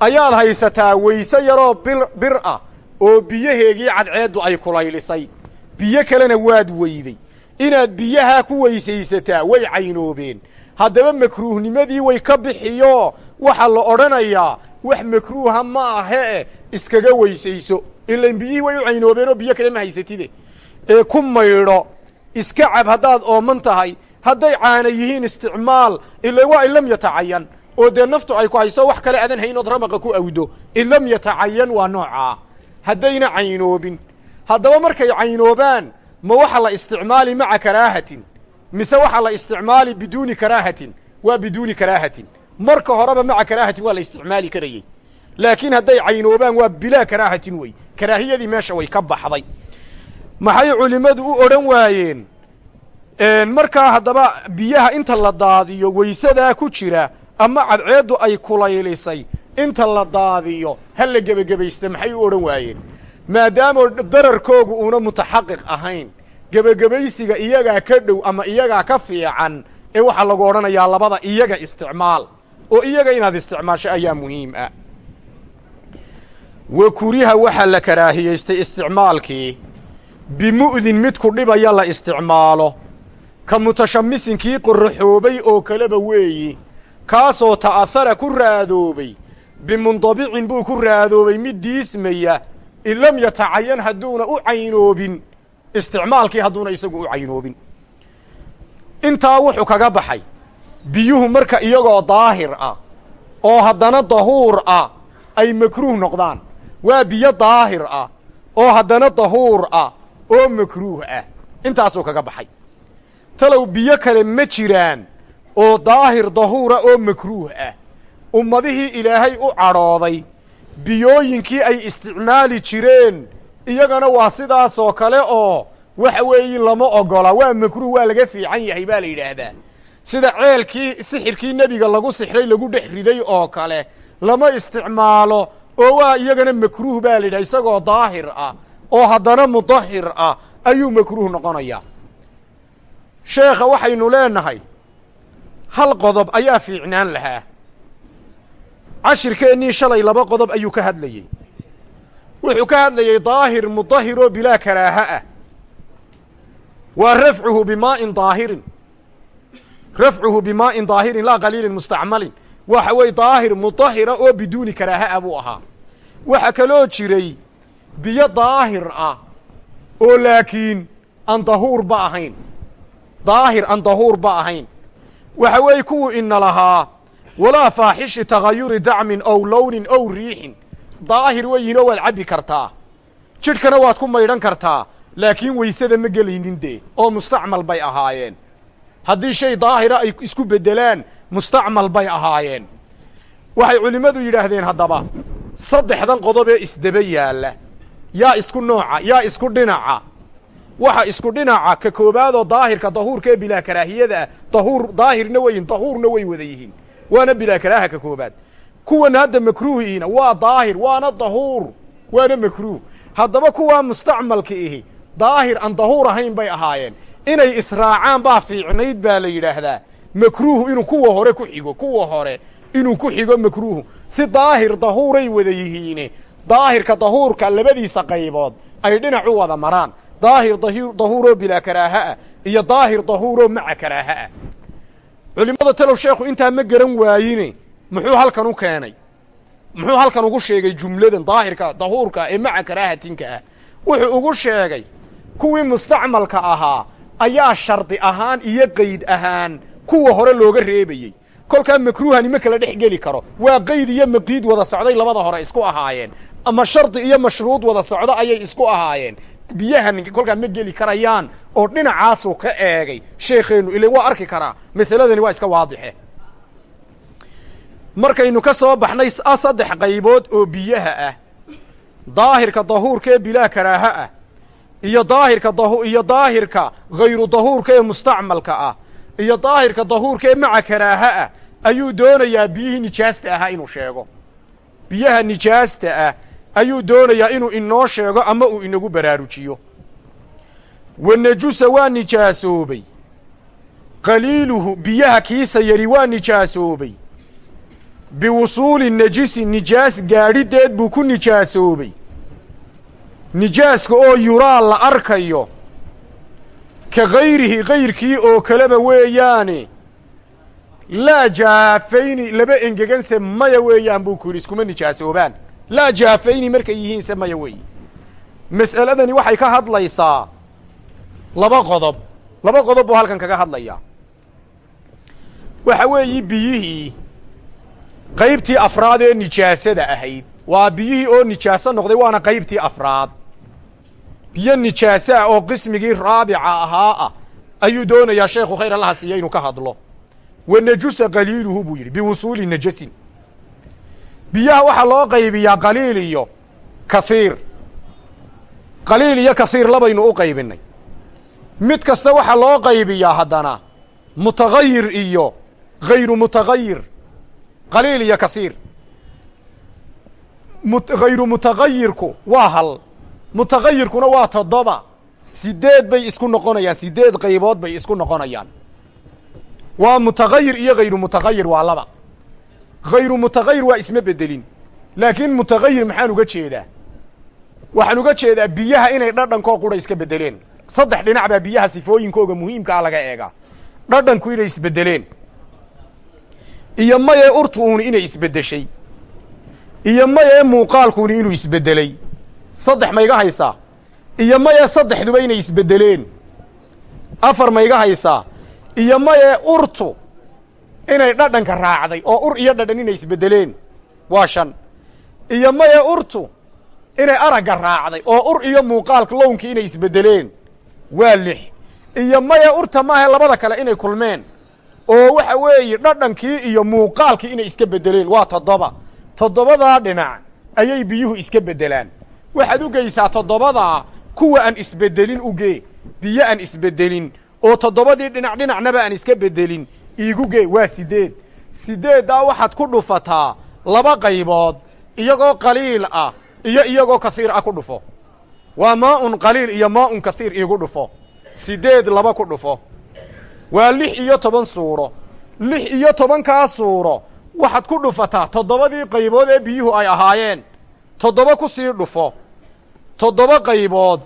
Ayaad haysataa weyse yaroo bir bir ah oo biyaheegii cadceeddu ay kulaylisay. Biyo kalena waad weyday. Inaad biyahaa ku weysaysataa way caynoobeen. Haddaba makruuhnimadii way ka bixiyo. Waxaa la odhanayaa wax makruuha ma ahee iskaga weysayso. Ilan biyihii way u caynoobeenoo biyo kale ma haysatide. Ee ku maydho iska cab haddaad ooman tahay hadday caana yihiin isticmaal ila waa in lam yatacayan oo dee naftu ay ku hayso wax kale adan haynood ramaqa ku awdo in lam yatacayan waa noocaa haddayna caynoobin. Haddaba markay caynoobaan ma waxa la isticmaali maca karaahatin mise waxa la isticmaali biduuni karaahatin waa biduuni karaahatin. Marka horeba maca karaahatin waa la isticmaali karayey. Laakiin hadday caynoobaan waa bilaa karaahatin wey. Karaahiyadii meesha way ka baxday. Maxay culimmadu u odhan waayeen markaa haddaba biyaha inta la daadiyo weysadaa ku jira ama cadceeddu ay kulaylisay inta la daadiyo ha la gebagebaysta maxay u odhan waayeen? Maadaama dararkoogu uuna mutaxaqiq ahayn gebagebaysiga iyagaa ka dhow ama iyagaa ka fiican ee waxaa lagu odhanayaa labada iyaga isticmaal oo iyaga inaad isticmaasho ayaa muhiim ah. Wa kuriha waxaa la karaahiyaystay isticmaalkii bimu'din midku dhibaya la isticmaalo ka mutashamissinkii qorraxoobay oo kaleba weeyi kaasoo ta'ahara ku raadoobay bimundabicin buu ku raadoobay mid diismaya in lam yatacayan hadduuna u caynoobin isticmaalkii hadduuna isagu u caynoobin. Intaa wuxuu kaga baxay biyuhu marka iyagoo daahir ah oo haddana dahuur ah ay makruuh noqdaan. Waa biyo daahir ah oo haddana dahuur ah oo makruuh ah. Intaasuu kaga baxay talow biyo kale ma jiraan oo daahir dahuura oo makruuh ah. Ummadihii ilaahay u cadhooday biyooyinkii ay isticmaali jireen iyagana waa sidaasoo kale oo waxa weeye lama ogola waa makruuh waa laga fiican yahay baa la yidhaahdaa. Sida ceelkii sixirkii nebiga lagu sixray lagu dhex riday oo kale lama isticmaalo oo waa iyagana makruuh baa la yidhaha isagoo daahir ah oo haddana mudahir ah ayuu makruuh noqonayaa sheekha waxaynu leenahay hal qodob ayaa fiicnaan lahaa. Cashirkeennii shalay laba qodob ayuu ka hadlayey wuxuu ka hadlayey daahir mudahir oo bilaa karaaha ah. Waa rafcuhu bimaa'in daahirin. Rafcuhu bimaa'in daahirin laa qaliilin mustacmalin. Waxa weye daahir mudahira oo biduuni karaaha ah buu ahaa. Waxa kaloo jiray biyo daahir ah oo laakiin aan dahuurba ahayn daahir aan dahuurba ahayn. Waxa weeye kuwuu ina lahaa walaa faaxishi tagayuri dacmin ow lownin ow riixin. Daahir weyihinoo waad cabbi kartaa. Jidhkana waad ku maydhan kartaa. Laakiin weysada ma gelaynin dee oo mustacmal bay ahaayeen. Haddii shay daahira ay isku beddelaan mustacmal bay ahaayeen. Waxay culimmadu yidhaahdeen haddaba saddexdan qodob ee isdaba yaalla. Yaa isku nooca yaa isku dhinaca waxa isku dhinaca ka koobaadoo daahirka dahuurka ee bilaa karaahiyada ah dahuur daahirna weyin dahuurna way wada yihiin. Waana bilaa karaaha ka koobaad. Kuwan hadda makruuhiina waa daahir waana dahuur waana makruuh. Haddaba kuwaa mustacmalka ihi daahir aan dahuur ahayn bay ahaayeen. Inay israacaan baa fiicnayd baa la yidhaahdaa. Makruuhu inuu kuwa hore ku xigo kuwa hore inuu ku xigo makruuhu. Si daahir dahuuray wada yihiine daahirka dahuurka labadiisa qaybood ay dhinac u wada maraan daahir dahuuroo bilaa karaaha ah iyo daahir dahuuroo maca karaaha. Ah culimmada talow sheekhu intaa ma garan waayine muxuu halkan u keenay? Muxuu halkan ugu sheegay jumladan daahirka dahuurka ee maca karaahatinka ah? Wuxuu ugu sheegay kuwii mustacmalka ahaa ayaa shardi ahaan iyo qeyd ahaan kuwa hore looga reebayey. Kolkaa makruuhani ma kala dhex geli karo. Waa qeyd iyo maqiid wada socday labada hore isku ahaayeen ama shardi iyo mashruud wada socdo ayay isku ahaayeen biyahan kolkaa ma geli karayaan oo dhinacaasuu ka eegay. Sheekheennu ila waa arki karaa. Masaladani waa iska waadixe markaynu ka soo baxnay saddex qaybood oo biyaha ah. Daahirka dahuurka ee bilaa karaaha ah. Iyo daahirka iyo daahirka hayru dahuurka ee mustacmalka ah. Iyo daahirka dahuurka ee maca karaaha ah. Ayuu doonayaa biyihii nijaasta ahaa inuu sheego. Biyaha nijaasta ah ayuu doonayaa inuu inoo sheego ama uu inagu baraarujiyo. Wanajusa waa nijaasoobay qaliiluhu biyaha kiisa yari waa nijaasoobay biwusuuli najisi nijaas gaadhideed buu ku nijaasoobay nijaaska oo yuraa la arkayo ka hayrihi kayrkii oo kaleba weeyaane laa jaafayni laba engeganse maya weeyaan buu ku yidhi iskuma nijaasoobaan laa jaafayni markay yihiinse maya weeye mas'aladani waxay ka hadlaysaa laba qodob. Laba qodob buu halkan kaga hadlayaa. Waxa weeyi biyihii qaybtii afraad ee nijaasada ahayd. Waa biyihii oo nijaaso noqday waana qaybtii afraad. Biyo nijaaso ah oo qismigii raabica ahaa ah ayuu doonayaa sheekhu khayr allaha siiya inuu ka hadlo. Wa najusa qaliiluhu buu yidhi biwusuuli najasin biyaha waxaa loo qaybiyaa qaliil iyo kaiir qaliil iyo kasiir labaynu u qaybinay. Mid kasta waxaa loo qaybiyaa haddana mutagayir iyo hayru mutagayir qaliil iyo kaiir hayru mutagayirku waa hal mutagayirkuna waa toddoba. Sideed bay isku noqonayaan sideed qaybood bay isku noqonayaan. Waa mutagayir iyo hayru mutagayir waa laba hayru mutagayir waa isma bedelin. Laakiin mutagayir maxaan uga jeedaa? Waxaan uga jeedaa biyaha inay dhadhankoo qura iska bedeleen. Saddex dhinac baa biyaha sifooyinkooga muhiimkaa laga eegaa dhadhanku inay isbedeleen. Iyo mayee urtuuni inay isbedeshay. Iyo mayee muuqaalkuuni inuu isbedeley saddex mayga haysaa iyo mayee saddexduba inay isbedeleen. Afar mayga haysaa iyo mayee urtu inay dhadhanka raacday oo ur iyo dhadhan inay isbedeleen. Waa shan. Iyo mayee urtu inay aragga raacday oo ur iyo muuqaalka lownkii inay isbedeleen. Waa lix. Iyo mayee urta maahe labada kale inay kulmeen oo waxa weeye dhadhankii iyo muuqaalkii inay iska bedeleen. Waa toddoba. Toddobadaa dhinac ayay biyuhu iska beddelaan waxaad u geysaa toddobadaa kuwa aan isbeddelin ugee. Biyo aan isbeddelin oo toddobadii dhinac dhinacnaba aan iska beddelin iigu gee waa siddeed siddeeddaa waxaad ku dhufataa laba qaybood iyagoo qaliil ah iyo iyagoo kasiir ah ku dhufo. Waa maa-un qaliil iyo maa-un kasiir iigu dhufo. Siddeed laba ku dhufo. Waa lix iyo toban suuro. Lix iyo tobankaa suuro. Waxaad ku dhufataa toddobadii qaybood ee biyuhu ay ahaayeen. Toddoba ku sii dhufo. Toddoba qaybood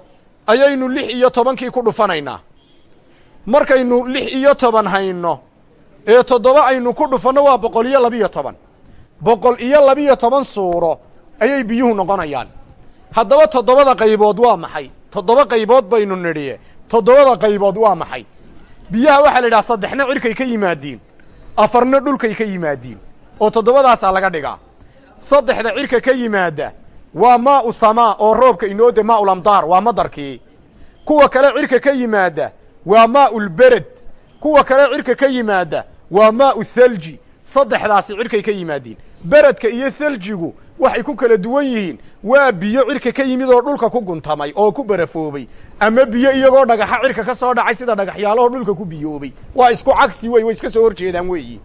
ayaynu lix iyo tobankii ku dhufanaynaa. Markaynu lix iyo toban hayno ee toddoba aynu ku dhufanno waa boqol iyo labiyo toban. Boqol iyo labiyo toban suuro ayay biyuhu noqonayaan. Haddaba toddobada qaybood waa maxay? Toddoba qaybood baynu nidhiye toddobada qaybood waa maxay? Biyaha waxaa la yidhaha saddexna cirkay ka yimaadiin afarna dhulkay ka yimaadiin oo toddobadaasaa laga dhigaa. Saddexda cirka ka yimaadda waa maa'u samaa oo roobka inoode maa'ulamdaar waa madarkii. Kuwa kale cirka ka yimaadda waa maa'ulbered kuwa kale cirka ka yimaadda waa maa'u thalji. Saddexdaasi cirkay ka yimaadiin beredka iyo thaljigu waxay ku kala duwan yihiin. Waa biyo cirka ka yimid oo dhulka ku guntamay oo ku barafoobay. Ama biyo iyagoo dhagaxa cirka ka soo dhacay sida dhagaxyaalahoo dhulka ku biyoobay. Waa isku cagsi wey way iska soo hor jeedaan weeyi.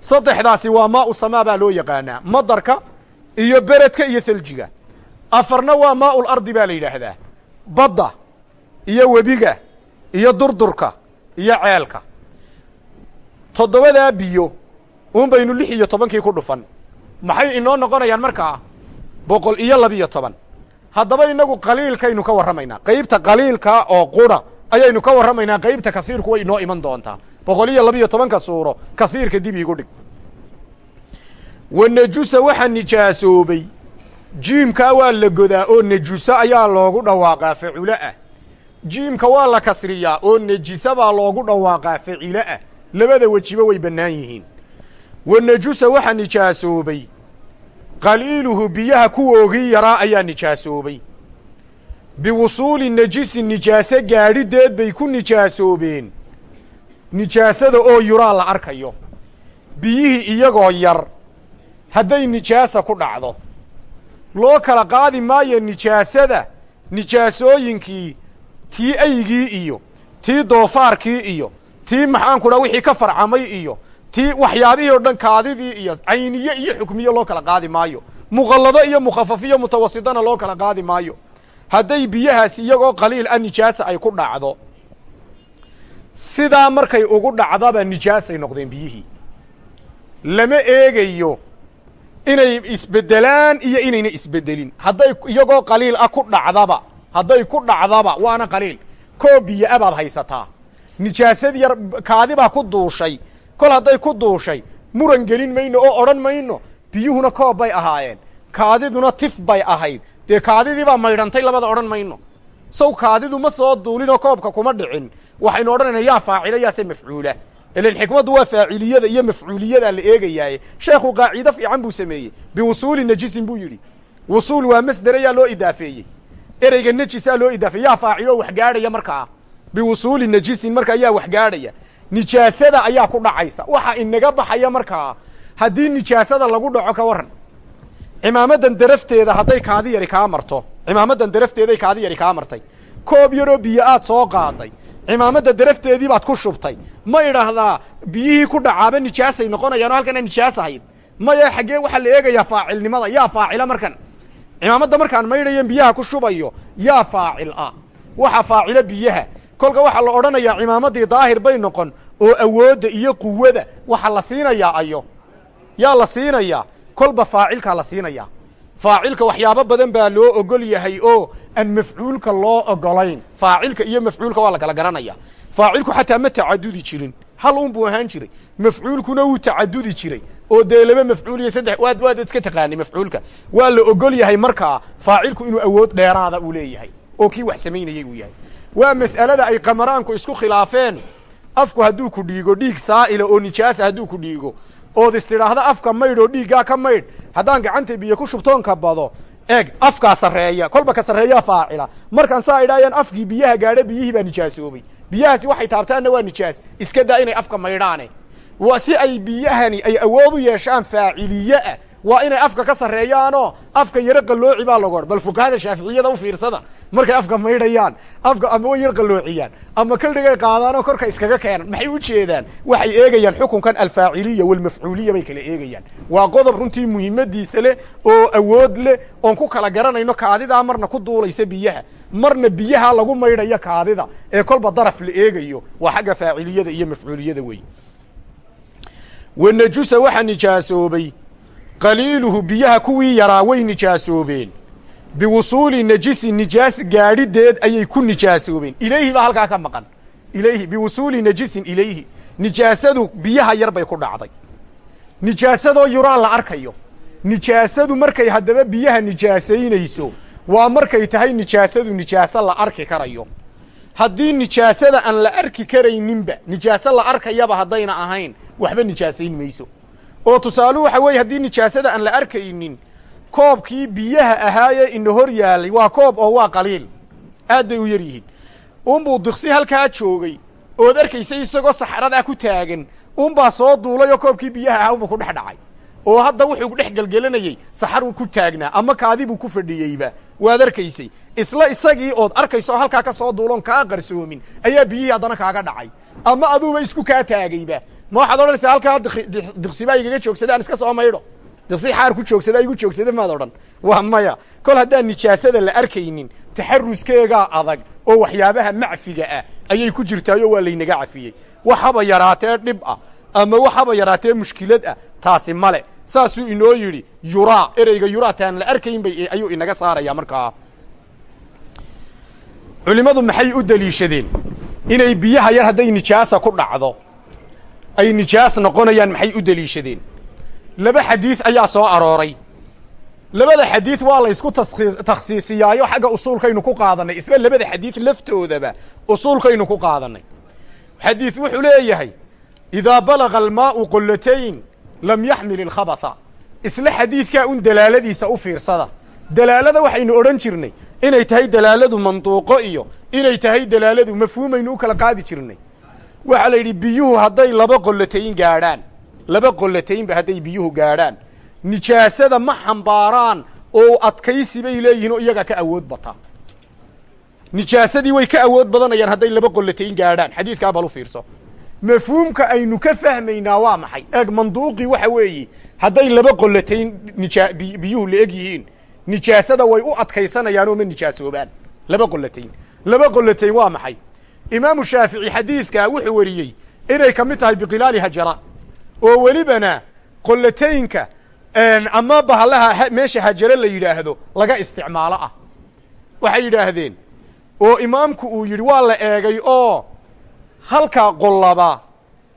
Saddexdaasi waa maa'u samaa baa loo yaqaanaa. Madarka iyo beredka iyo thaljiga. Afarna waa maaul ardi baa la yidhaahdaa. Badda iyo webiga iyo durdurka iyo ceelka toddobadaa biyo uun baynu lix iyo tobankii ku dhufan. Maxay inoo noqonayaan markaa? Boqol iyo labiyo toban. Haddaba inagu qaliilkaynu ka warramaynaa. Qaybta qaliilka oo qura ayaynu ka warramaynaa. Qaybta kasiirku way inoo iman doontaa. Boqol iyo labiyo tobanka suuro kasiirka dib iigu dhig. Wa najusa waxaa nijaasoobay. Jiimkaa waa la godaa oo nejuso ayaa loogu dhawaaqaa faculo ah. Jiimka waa la kasriyaa oo nejisa baa loogu dhawaaqaa facilo ah labada wejiba way bannaan yihiin. Wa najusa waxaa nijaasoobay qaliiluhu biyaha kuwoogii yaraa ayaa nijaasoobay biwusuuli najisi nijaaso gaadhideed bay ku nijaasoobeen nijaasada oo yuraa la arkayo. Biyihii iyagoo yar hadday nijaasa ku dhacdo. Loo kala qaadi maayo nijaasada nijaasooyinkii tii aygii iyo tii doofaarkii iyo tii maxaanku dhaa wixii ka farcamay iyo tii waxyaabihii o dhan kaadidii iyo cayniye iyo xukmiye loo kala qaadi maayo. Muqallado iyo mukhafafiyo mutawasidana loo kala qaadi maayo. Hadday biyahaas iyagoo qaliil ah nijaasa ay ku dhacdo sidaa markay ugu dhacdaba nijaasay noqdeen biyihii. Lama eegayo inay isbeddelaan iyo inayna isbeddelin hadday iyagoo qaliil ah ku dhacdaba hadday ku dhacdaba waana qaliil. Koo biyo a baad haysataa nijaasad yar kaadibaa ku duushay. Kol hadday ku duushay muran gelin mayno oo odhan mayno biyuhuna koob bay ahaayeen. Kaadiduna tif bay ahayd. Dee kaadidii baa maydhantay labada odhan mayno. Sow kaadidu ma soo duulinoo koobka kuma dhicin. Waxaynu odhanayna yaa faacila yaase mafcuula. Ilan xikmaddu waa faaciliyada iyo mafcuuliyadaa la eegayaaye. Sheekhu qaacido fiican buu sameeyey. Biwusuuli najisin buu yidhi. Wusuul waa masder ayaa loo idaafeeyey. Ereyga nejisaa loo idaafeeye yaa faaciloo wax gaadhaya markaa biwusuuli najisin marka ayaa wax gaadhaya nijaasada ayaa ku dhacaysa. Waxa inaga baxaya markaa haddii nijaasada lagu dhaco ka warran cimaamadan darafteeda hadday kaadi yari kaa marto. Cimaamadan darafteeday kaadi yari kaa martay. Koob yaroo biyo aad soo qaaday. Cimaamada darafteedii baad ku shubtay. Ma idhaahdaa biyihii ku dhacaaba nijaasay noqonayaan oo halkana nijaas ahayd. Maya xaggee waxaa la eegayaa faacilnimada. Yaa faacila markan. Cimaamadda markaan maydhayan biyaha ku shubayo yaa faacil ah. Waxa faacilo biyaha kolka waxaa la odhanayaa cimaamaddii daahir bay noqon oo awoodda iyo quwada waxa la siinayaa ayo. Yaa la siinayaa kolba faacilkaa la siinayaa. Faacilka waxyaabo badan baa loo ogol yahay oo aan mafcuulka loo ogolayn. Faacilka iyo mafcuulka waa la kala garanaya. Faacilku xataa ma tacadudi jirin. Hal un buu ahaan jiray. Mafcuulkuna wuu tacadudi jiray. Oo dee laba mafcuul iyo saddex waad waad iska taqaanay mafcuulka. Waa la ogol yahay markaa faacilku inuu awood dheeraada uu leeyahay. Oo kii wax samaynayay uu yahay waa mas'alada ay qamaraanku isku khilaafeen. Afku hadduu ku dhiigo dhiig saa'ila oo nijaasa hadduu ku dhiigo ood istidhaahdo afka maydh oo dhiiggaa ka maydh haddaan gacanta biyo ku shubtoonka bado eeg afkaa sarreeya kolba ka sarreeyaa faacila. Markaan saa idhaayaan afkii biyaha gaadha biyihii baa nijaasoobay. Biyahaasi waxay taabtaanna waa nijaas. Iska daa inay afka maydhaane. Si ay biyahani ay awood u yeeshaan faaciliye ah waa inay afka ka sarreeyaanoo afka yaro qallooci baa lagu odhan bal fuqahada shaaficiyada u fiirsada. Markay afka maydhayaan afka ama way yar qalloociyaan ama kaldhigay qaadaanoo korka iskaga keenan maxay u jeedaan? Waxay eegayaan xukunkan alfaaciliya walmafcuuliya bay kala eegayaan. Waa qodob runtii muhiimadiisa leh oo awood leh oon ku kala garanayno kaadidaa marna ku duulaysa biyaha. Marna biyaha lagu maydhayo kaadida ee kolba daraf la eegayo. Waa xagga faaciliyada iyo mafcuuliyada wey wanajusa waxaa nijaasoobay qaliiluhu biyaha kuwii yaraa way nijaasoobeen biwusuuli najisi nijaas gaadhideed ayay ku nijaasoobeen ilayhi baa halkaa ka maqan. Ilayhi biwusuuli najisin ilayhi. Nijaasadu biyaha yar bay ku dhacday. Nijaasadoo yuraa la arkayo. Nijaasadu markay haddaba biyaha nijaasaynayso waa markay tahay nijaasadu nijaaso la arki karayo. Haddii nijaasada aan la arki karayninba nijaaso la arkayaba haddayna ahayn waxba nijaasayn mayso oo tusaaluhu waxa weeye haddii nijaasada aan la arkaynin koobkii biyaha ahaayee ina hor yaalay waa koob oo waa qaliil. Aad bay u yar yihiin. Unbuu diksi halkaa joogay ood arkaysay isagoo saxradaa ku taagan unbaa soo duulay oo koobkii biyaha ahaa unbuu ku dhex dhacay. Oo hadda wuxuu dhex gelgelanayey saxaruu ku taagnaa ama kaadibuu ku fadhiyeyba. Waad arkaysay isla isagii ood arkayso oo halkaa ka soo duuloon kaa qarsoomin ayaa biyihii haddana kaaga dhacay. Ama aduuba isku kaa taagayba ma waxaad odhanaysaa halkaa diksibaa igaga joogsadaan iska soo maydho de si xaar ku joogsada igu joogsada maad odhan. Waa maya. Kol haddaan nijaasada la arkaynin taxaruskeegaa adag oo waxyaabaha macfiga ah ayay ku jirtaayo waa laynaga cafiyey. Waxaba yaraatee dhib ah ama waxaba yaraatee mushkilad ah taasi male saasuu inoo yidhi yuraa ereyga yuraa taan la arkayn bay ayuu inaga saaraya markaa. Culimmadu maxay u deliishadeen inay biyaha yar hadday nijaasa ku dhacdo ay nijaas noqonayaan maxay u deliishadeen? Laba xadiid ayaa soo arooray. Labada xadiid waa la ysku takhsiisiyaayo xagga usuulkaynu ku qaadannay isla labada xadiid laftoodaba usuulkaynu ku qaadannay xadiid wuxuu leeyahay idaa balaga almaau qollatayn lam yaxmil ilkhabatha isla xadiidkaa un dalaaladiisa u fiirsada. Dalaalada waxaynu odhan jirnay inay tahay dalaaladu manduuqo iyo inay tahay dalaaladu mafhuumaynu u kala qaadi jirnay waxaa la yidhi biyuhu hadday laba qollatayn gaadhaan. Laba qollataynba hadday biyuhu gaadhaan. Nijaasada ma xambaaraan oo adkaysi bay leeyihiin oo iyagaa ka awood bata. Nijaasadii way ka awood badanayaan hadday laba qollatayn gaadhaan. Xadiidkaa bal u fiirso. Mafhuumka aynu ka fahmaynaa waa maxay? Eeg manduuqii waxa weeye hadday laba qollatayn nijaa biyuhu la eg yihiin nijaasada way u adkaysanayaan oo ma nijaasoobaan. Laba qollatayn laba qollatayn waa maxay imaamu shaafici xadiidkaa wuxuu wariyey inay ka mid tahay biqilaali hajara oo welibana qollataynka ama bahalaha meesha hajare la yidhaahdo laga isticmaalo ah. Waxay yidhaahdeen oo imaamku uu yidhi waa la eegay oo halka qollaba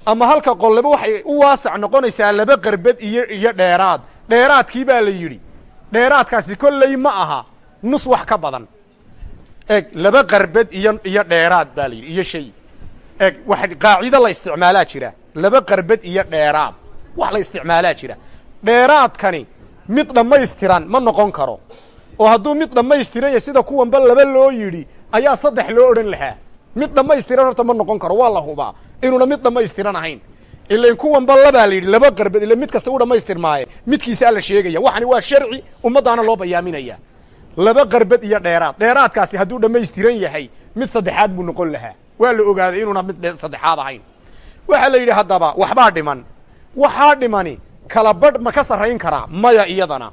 ama halka qollaba waxay u waasac noqonaysaa laba qarbad iyo iyo dheeraad. Dheeraadkii baa la yidhi dheeraadkaasi kolley ma aha nus wax ka badan eg laba qarbad iyo iyo dheeraad baa la iyo shay. Eg wax qaacido la isticmaalaa jira. Laba qarbad iyo dheeraad. Wax la isticmaalaa jira. Dheeraadkani mid dhammaystiran ma noqon karo. Oo hadduu mid dhammaystiran yahy sida kuwanba laba loo yidhi ayaa saddex loo odhan lahaa. Mid dhammaystiran horta ma noqon karo. Waa la hubaa. Inuuna mid dhammaystiran ahayn. Ilain kuwanba labaa la yidhi laba qarbad ila mid kasta u dhammaystirmaaye midkiisaa la sheegaya. Waxani waa sharci ummaddaana loo bayaaminaya laba qarbad iyo dheeraad. Dheeraadkaasi hadduu dhammaystiran yahay mid saddexaad buu noqon lahaa. Waa la ogaaday inuuna mid saddexaad ahayn. Waxaa la yidhi haddaba waxbaa dhiman. Waxaa dhimani kala badh ma ka sarrayn karaa maya iyadana.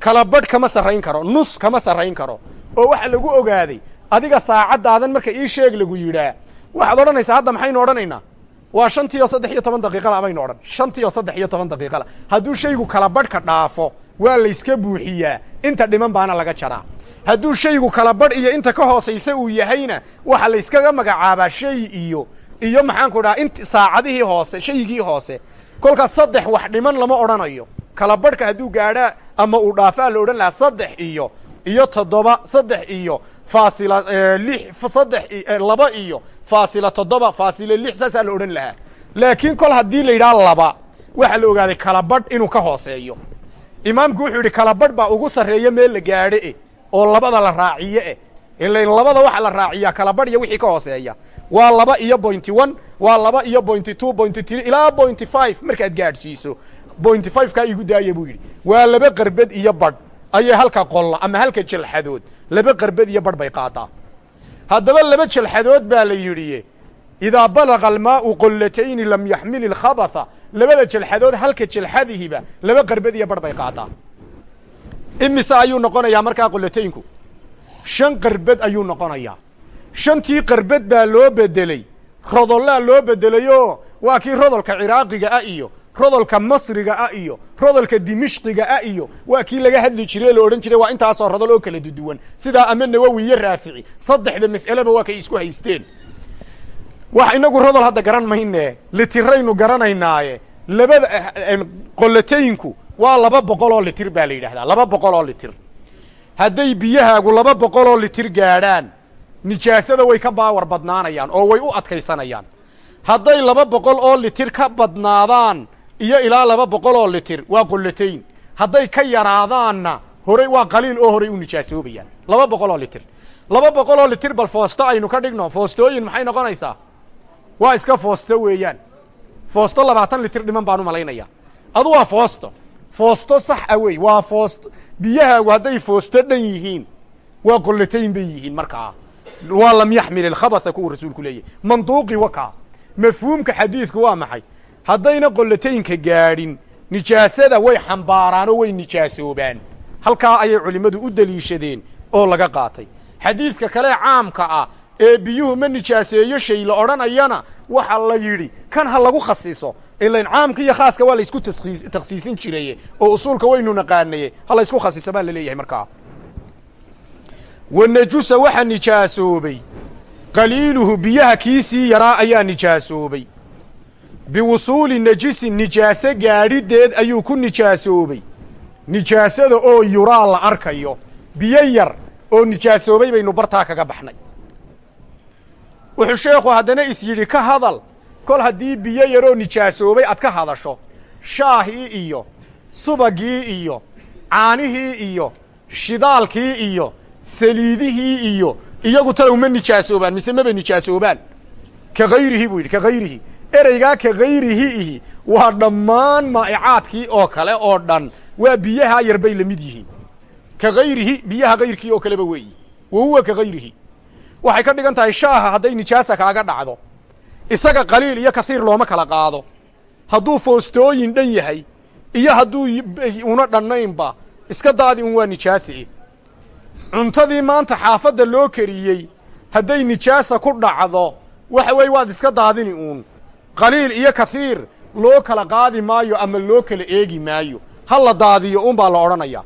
Kala badh kama sarrayn karo nus kama sarrayn karo. Oo waxa lagu ogaaday adiga saacaddaadan marka ii sheeg lagu yidhaa. Waxaad odhanaysaa hadda maxaynu odhanaynaa waa shantii oo saddex iyo toban daqiiqala baynu odhan. Shantii saddex iyo toban daqiiqala hadduu shaygu kala badhka dhaafo waa layska buuxiyaa. Inta dhiman baana laga jaraa. Hadduu shaygu kala badh iyo inta ka hoosaysa uu yahayna waxa layskaga magacaabaa shay iyo iyo maxaanku dhaha int saacadihii hoose shaygii hoose. Kolka saddex wax dhiman lama odhanayo. Kala badhka hadduu gaadhaa ama uu dhaafaa la odhan lahaa saddex iyo iyo toddoba saddex iyo faasila lix saddex laba iyo faasila toddoba faasila lix saasaa la odhan lahaa. Laakiin kol haddii la yidhaha laba waxaa la ogaaday kala badh inuu ka hooseeyo imaamku wuxuu yidhi kala badh baa ugu sarreeya meel la gaadhe eh oo labada la raaciye eh. Ilain labada waxa la raaciyaa kala badh iyo wixii ka hooseeya. Waa laba iyo bointy one waa laba iyo bointy two bointy three ilaa bointy five. Markaad gaadhsiiso bointy five kaa igu daaya buu yidhi. Waa laba qarbad iyo badh ayay halka qolla ama halka jalxadood. Laba qarbad iyo badh bay qaadaa haddaba laba jalxadood baa la yidhi idaa balaga almaau qollatayni lam yaxmil ilkhabatha labada jalxadood halka jalxadihiba laba qarbad iyo badh bay qaadaa imise ayuu noqonayaa markaa qollataynku shan qarbad ayuu noqonayaa shantii qarbad baa loo bedeley rodollaa loo bedelayoo waa kii rodolka ciraaqiga ah iyo rodolka masriga ah iyo rodolka dimishqiga ah iyo waa kii laga hadli jiray la odhan jiray waa intaasoo rodol oo kala duduwan sidaa ama nawowi iyo raafici saddexda mas'aleba waa kay isku haysteen wax inagu rodol hadda garan mayne litiraynu garanaynaaye. Labada qollatayinku waa laba boqol oo litir baa la yidhahdaa laba boqol oo litir. Hadday biyahaagu laba boqol oo litir gaadhaan nijaasada way ka baawar badnaanayaan oo way u adkaysanayaan. Hadday laba boqol oo litir ka badnaadaan iyo ilaa laba boqol oo litir waa qollatayn hadday ka yaraadaanna horey waa qaliil oo horay u nijaasoobayaan laba boqol oo litir. Laba boqol oo litir bal foosto aynu ka dhigno. Foostooyin maxay noqonaysaa waa iska foosto weeyaan. Foosto labaatan litir dhiman baan u malaynaya. Adu waa foosto. Foosto sax a wey. Waa foosto. Biyahaagu hadday foosto dhan yihiin waa qollatayn bay yihiin markaa. Waa lam yaxmil ilkhabatha kuwa rasuulku leeyahy manduuqi wakaa mafhuumka xadiidku waa maxay? Haddayna qollataynka gaadhin nijaasada way xambaaraanoo way nijaasoobaan. Halkaa ayay culimmadu u deliishadeen oo laga qaatay. Xadiidka kale caamka ah ee biyuhu ma nijaaseeyo shay la odhanayana? Waxa la yidhi kan ha lagu khasiso ilain caamka iyo khaaska waa laysku takhsiisin jiraye oo usuulka waynu naqaanaye ha laysku khasiso baa la leeyahay markaa. Wa najusa waxa nijaasoobay qaliiluhu biyaha kiisii yaraa ayaa nijaasoobay biwusuuli najisin nijaaso gaadhideed ayuu ku nijaasoobay nijaasada oo yuraa la arkayo biyo yar oo nijaasoobay baynu bartaa kaga baxnay wuxuu sheekhu haddana is yidhi ka hadal. Kol haddii biyo yaroo nijaasoobay aad ka hadasho. Shaahii iyo subagii iyo caanihii iyo shidaalkii iyo saliidihii iyo iyagu talow ma nijaasoobaan mise maba nijaasoobaan. Ka hayrihi buu yidhi ka hayrihi ereygaa ka hayrihi ihi waa dhammaan maa'icaadkii oo kale oo dhan. Waa biyahaa yar bay la mid yihiin. Ka hayrihi biyaha hayrkii oo kaleba weeyi. Wa huwa ka hayrihi waxay ka dhigan tahay shaaha hadday nijaasa kaaga dhacdo. Isaga qaliil iyo kaiir looma kala qaado. Hadduu foostooyin dhan yahay iyo hadduu una dhannaynba iska daadi un waa nijaase cuntadii maanta xaafadda loo kariyey hadday nijaasa ku dhacdo waxa weeye waad iska daadini uun. Qaliil iyo kaiir loo kala qaadi maayo ama loo kala eegi maayo. Ha la daadiyo uun baa la odhanayaa.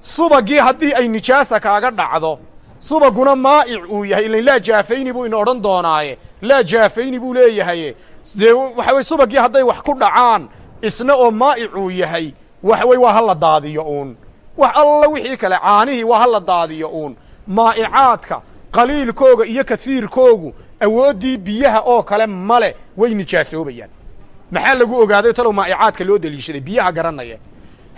Subagii haddii ay nijaasa kaaga dhacdo subaguna maa'ic uu yahay ilan laa jaafayni buu ina odhan doonaaye. Laa jaafayni buu leeyahaye dee waxa weye subagii hadday wax ku dhacaan isna oo maa'ic uu yahay waxa weye waa ha daadiyo uun. Wax alla wixii kale caanihii waa ha daadiyo uun. Maa'icaadka qaliilkooga iyo kasiirkoogu awooddii biyaha oo kale male way nijaasoobayaan maxaa lagu ogaaday talow maa'icaadka loo deliishaday? Biyaha garanaya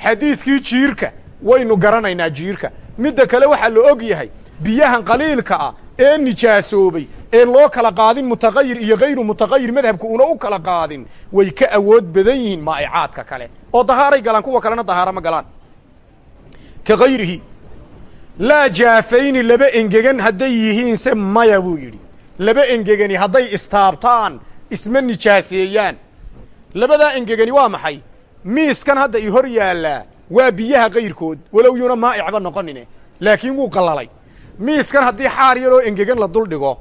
xadiidkii jiirka waynu garanaynaa jiirka. Midda kale waxaa la og yahay biyahan qaliilka ah ee nijaasoobay ee loo kala qaadin mutaqayir iyo hayru mutaqayir madhabka una u kala qaadin way ka awood badan yihiin maa'icaadka kale. Oo dahaaray galaan kuwa kalena dahaaro ma galaan. Ka hayrihi laa jaafayni laba engegan hadday yihiinse maya buu yidhi. Laba engegani hadday istaabtaan isma nijaaseeyaan. Labadaa engegani waa maxay? Miiskan hadda i hor yaallaa waa biyaha kayrkood walow yuuna maa'icba noqonine laakiin wuu qallalay miiskan haddii xaar yaroo engegan la dul dhigo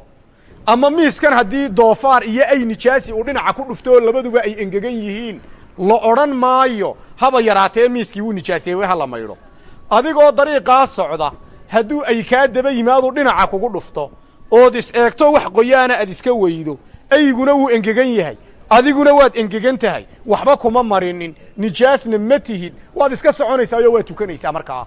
ama miiskan haddii doofaar iyo ay nijaasi uu dhinaca ku dhuftoo labaduba ay engegan yihiin la odhan maayo haba yaraatee miiskii wuu nijaaseeyey ha la maydho adigoo dariiqaa socda hadduu ay kaa daba yimaadu dhinaca kugu dhufto ood is eegto wax qoyaana aad iska weydo ayguna wuu engegan yahay. Adiguna waad engegan tahay waxba kuma marinin nijaasna ma tihid waad iska soconaysaayoo waad tukanaysaa markaa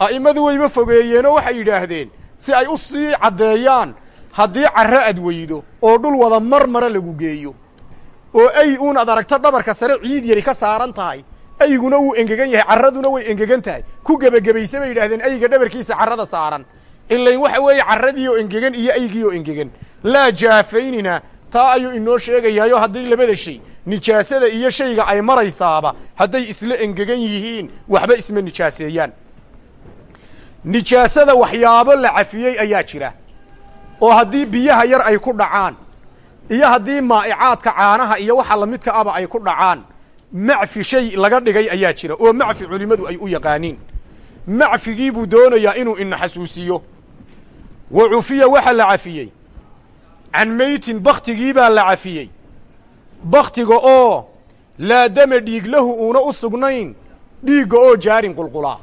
a'immadu wayba fogeeyeenoo waxay yidhaahdeen si ay u sii caddeeyaan haddii carro aad weydo oo dhul wada mar mara lagu geeyo oo ay uun ad aragto dhabarka sare ciid yari ka saaran tahay ayguna wuu engegan yahay carraduna way engegan tahay. Ku gebagebayse bay yidhahdeen ayga dhabarkiisa carrada saaran. Ilayn waxa weeye carradii oo engegan iyo aygii oo engegan. Laa jaafaynina taa ayuu inoo sheegayaayo haddii labada shay nijaasada iyo shayga ay maraysaaba hadday isla engegan yihiin waxba isma nijaaseeyaan nijaasada waxyaabo la cafiyey ayaa jira. oo haddii biyaha yar ay ku dhacaan iyo haddii maa'icaadka caanaha iyo waxa lamidka aba ay ku dhacaan macfi shay laga dhigay ayaa jira oo macfi culimmadu ay u yaqaaniin. Macfigii buu doonayaa inuu ina xasuusiyo. Wa cufiya waxa la cafiyey. Can meytin baktigii baa la cafiyey. Baktiga oo laa dama dhiig lahu uuna u sugnayn dhiigga oo jaarin qulqulaa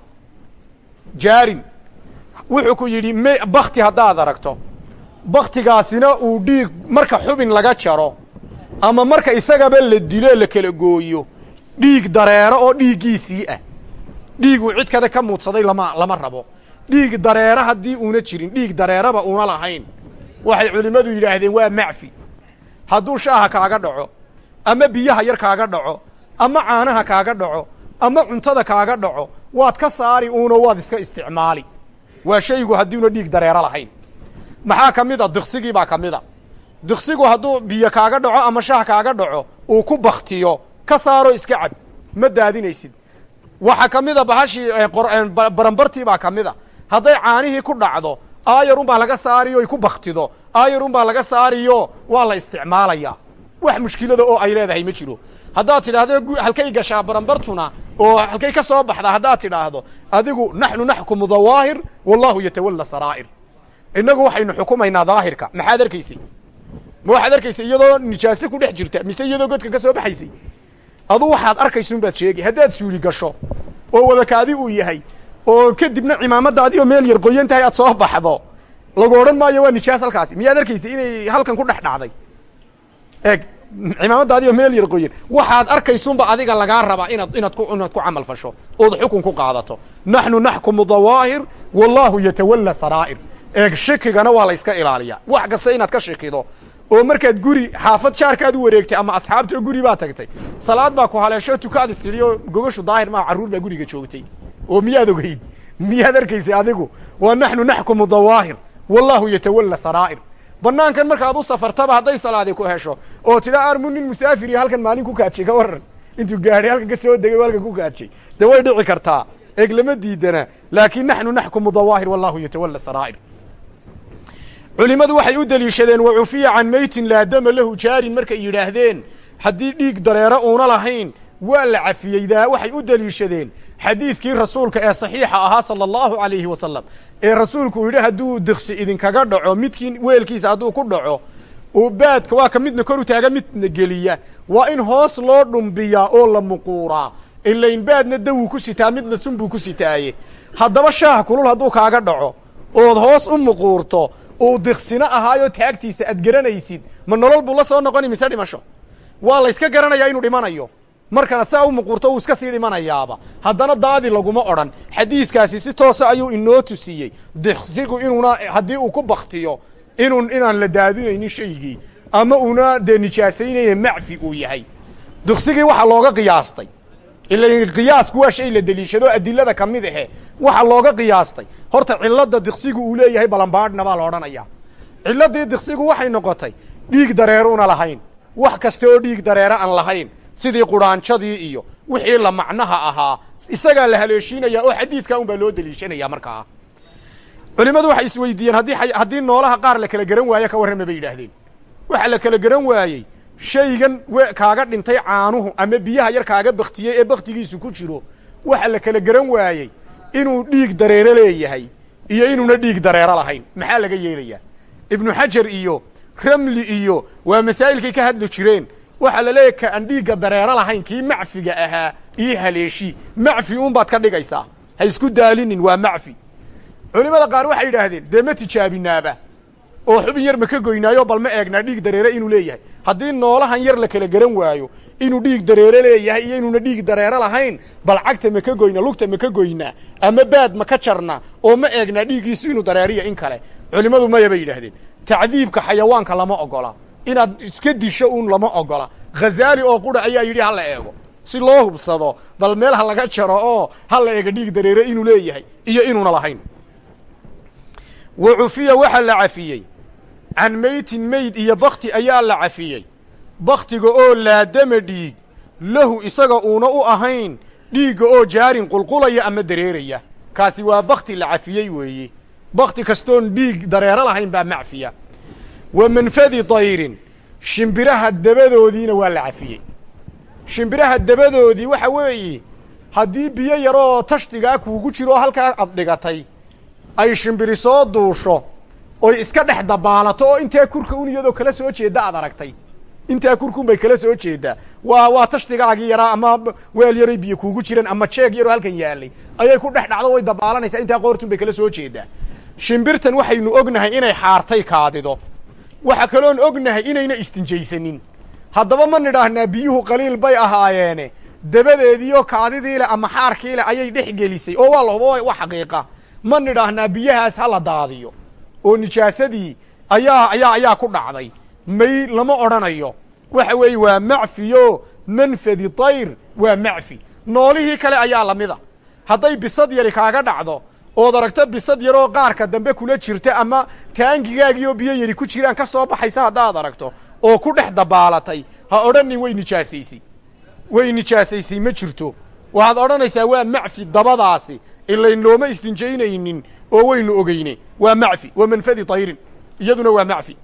jaarin. Wuxuu ku yidhi m bakti haddaad aragto. Baktigaasina uu dhiig marka xubin laga jaro ama marka isagaba la dilo la kala gooyo dhiig dareero oo dhiiggiisii ah. Dhiiguu cid kada ka muudsaday lama lama rabo. Dhiig dareero haddii uuna jirin dhiig dareeraba uuna lahayn. Waxay culimmadu yidhaahdeen waa macfi. Hadduu shaaha kaaga dhaco ama biyaha yar kaaga dhaco ama caanaha kaaga dhaco ama cuntada kaaga dhaco waad ka saari uunoo waad iska isticmaali. Waa shaygu haddiuna dhiig dareero lahayn. Maxaa ka mid a? Diksigii baa ka mid a. Diksigu hadduu biyo kaaga dhaco ama shaah kaaga dhaco uu ku baktiyo ka saaro iska cab ma daadinaysid. Waxaa ka mid a bahashii barambartii baa ka mid a. Hadday caanihii ku dhacdo aayarun baa laga saariyo ay ku baktido baa laga saariyo waa la isticmaalayaa wax mushkilada oo ay leedahay ma jiro. Haddaad tidhaahdo halkay gashaa baranbartuna oo halkay ka soo baxdaa haddaad tidhaahdo adigu naxnu naxkumu dawaahir wallahu yatawalla saraa'ir. Innagu waxaynu xukumaynaa daahirka. Maxaad arkaysay? Ma waxaad arkaysay iyadoo nijaase ku dhex jirta mise iyadoo godka ka soo baxaysay? Adu waxaad arkaysun baad sheegi haddaad suuli gasho oo wadakaadi uu yahay oo kadibna cimaamadaadi oo meel yar qoyan tahay aad soo baxdo lagu odhan maayo waa nijaas halkaasi. Miyaad arkaysay inay halkan ku dhex dhacday? Eeg cimaamadaadi oo meel yar qoyan waxaad arkaysunba adiga lagaa rabaa inaad inaad ku inaad ku camal fasho ood xukun ku qaadato. Naxnu naxkumu dawaahir wallahu yatawalla saraa'ir. Eeg shikigana waa la yska ilaaliyaa. Wax kasta inaad ka shikido oo markaad guri xaafad jaarkaad u wareegtay ama asxaabta guri baa tagtay salaad baa ku haleesho tukaad istidhi oo gogashu daahir maa carruur baa guriga joogtay. Oo miyaad ogeyd? Miyaad arkaysay adigu? Waa naxnu naxkumu dawaahir wallahu yatawalla saraa'ir banaankan markaad u safartaba hadday salaadi ku hesho oo tidha armu nin musaafir iyo halkan maalin ku kaadshay ka waran intuu gaadhay halkan ka soo degay halkan ku kaadshay dee way dhici kartaa? Eeg lama diidana. Laakiin naxnu naxkumu dawaahir wallahu yatawalla saraa'ir. Culimmadu waxay u deliishadeen wa cufiya can meytin laa dama lahu jaarin markay yidhaahdeen haddii dhiig dareero uuna lahayn waa la cafiyeydaa waxay u deliishadeen xadiidkii rasuulka ee saxiixa ahaa sala allahu calayhi wasalam ee rasuulku uu yidhi hadduu diksi idinkaga dhaco midkii weelkiisa hadduu ku dhaco uu baadka waa ka midna kor u taaga midna geliya. Waa in hoos loo dhumbiyaa oo la muquuraa. Ilayn baadna dawuu ku sitaa midna sunbuu ku sitaaye. Haddaba shaah kulul hadduu kaaga dhaco ood hoos u muquurto uu diksino ahaayoo taagtiisa aad garanaysid ma nolol buu la soo noqoni mise dhimasho? Waa la yska garanayaa inuu dhimanayo markanaad saa u muquurto uu iska sii dhimanayaaba. Haddana daadi laguma odhan. Xadiidkaasi si toosa ayuu inoo tusiyey. Diksigu inuuna haddii uu ku baktiyo inun inaan la daadinaynin shaygii ama uuna dee nijaasaynayna macfi uu yahay. Diksigii waxaa looga qiyaastay. Ila qiyaasku waa shay la deliishado adilada ka mid ahe waxaa looga qiyaastay. Horta cilladda diksigu uu leeyahay balambaadhna baa la odhanayaa diksigu waxay noqotay dhiig dareeruuna lahayn. Wax kasta oo dhiig dareere aan lahayn sidii quraanjadii iyo wixii la macnaha ahaa isagaa la haleeshiinaya oo xadiidkaa un baa loo deliishanaya markaa. Culimmadu waxay isweydiiyeen haddii noolaha qaar la kala garan waayo ka warrama bay yidhaahdeen. Waxa la kala garan waayey shaygan kaaga dhintay caanuhu ama biyaha yar kaaga baktiyey ee baktigiisu ku jiro waxa la kala garan waayey inuu dhiig dareero leeyahay iyo inuuna dhiig dareero lahayn. Maxaa laga yeelayaa? Ibnu xajar iyo ramli iyo waa masaa'ilkay ka hadli jireen waxaa la leeyahy ka aan dhiigga dareero lahayn kii macfiga ahaa iyo haleeshi macfi un baad ka dhigaysaa. Ha isku daalinin waa macfi. Culimmada qaar waxay yidhaahdeen dee ma tijaabinaaba? Oo xubin yar ma ka goynaayo bal ma eegnaa dhiig dareere inuu leeyahay. Haddii noolahan yar la kala garan waayo inuu dhiig dareere leeyahay iyo inuuna dhiig dareere lahayn bal cagta ma ka goyna lugta ma ka goynaa ama baad ma ka jarna oo ma eegnaa dhiiggiisu inuu dareeriya in kale. Culimmadu maya bay yidhaahdeen tacdiibka xayawaanka lama ogola inaad iska disho uun lama ogola. Khazaali oo qura ayaa yidhi ha la eego. Si loo hubsado bal meel ha laga jaro oo ha la eego dhiig dareere inuu leeyahay iyo inuuna lahayn. Wa cufiya waxaa la cafiyey. Can meytin meyd iyo bakti ayaa la cafiyey. Baktiga oo laadama dhiig lahu isaga uuna u ahayn dhiigga oo jaarin qulqulaya ama dareeraya. Kaasi waa bakti la cafiyey weeye bakti kastoon dhiig dareero lahayn baa macfiya wa manfadi dayrin shimbiraha dabadoodiina waa la cafiyey. Shimbiraha dabadoodii waxa weeye haddii biyo yaroo tashtigaa kuugu jiro oo halkaa ad dhigatay ay shimbiri soo duusho oy iska dhex dabaalato oo intaa kurka un iyadoo kala soo jeedda aad aragtay. Intaa kurkun bay kala soo jeeddaa waa waa tashtigaagii yaraa ama weel yaroy biyo kuugu jiraan ama jeeg yaroo halkan yaalay ayay ku dhex dhacdo way dabaalanaysaa. Intaa qoortun bay kala soo jeeddaa shimbirtan waxaynu ognahay inay xaartay kaadido waxa kaloon ognahay inayna istinjaysanin. Haddaba ma nidhaahnaa biyuhu qaliil bay ahaayeene. Dabadeediioo kaadidii leh ama xaarkii leh ayay dhex gelisay. Oo waa lahuba wa xaqiiqa. Ma nidhaahnaa biyahaas ha la daadiyo. Oo nijaasadii ayaa ayaa ayaa ku dhacday. May lama odhanayo. Waxa weeye waa macfiyo manfadi tayr waa macfi. Noolihii kale ayaa lamida hadday bisad yari kaaga dhacdo ood aragto bisad yaroo qaarka dambe kula jirta ama taangigaagii oo biyo yari ku jiraan ka soo baxaysa haddaad aragto oo ku dhex dabaalatay. Ha odhanin way nijaasaysay way nijaasaysay ma jirto. Waxaad odhanaysaa waa macfi dabadaasi ilayn looma istinjaynaynin oo waynu ogeyne waa macfi wa manfadi tayrin iyaduna waa macfi.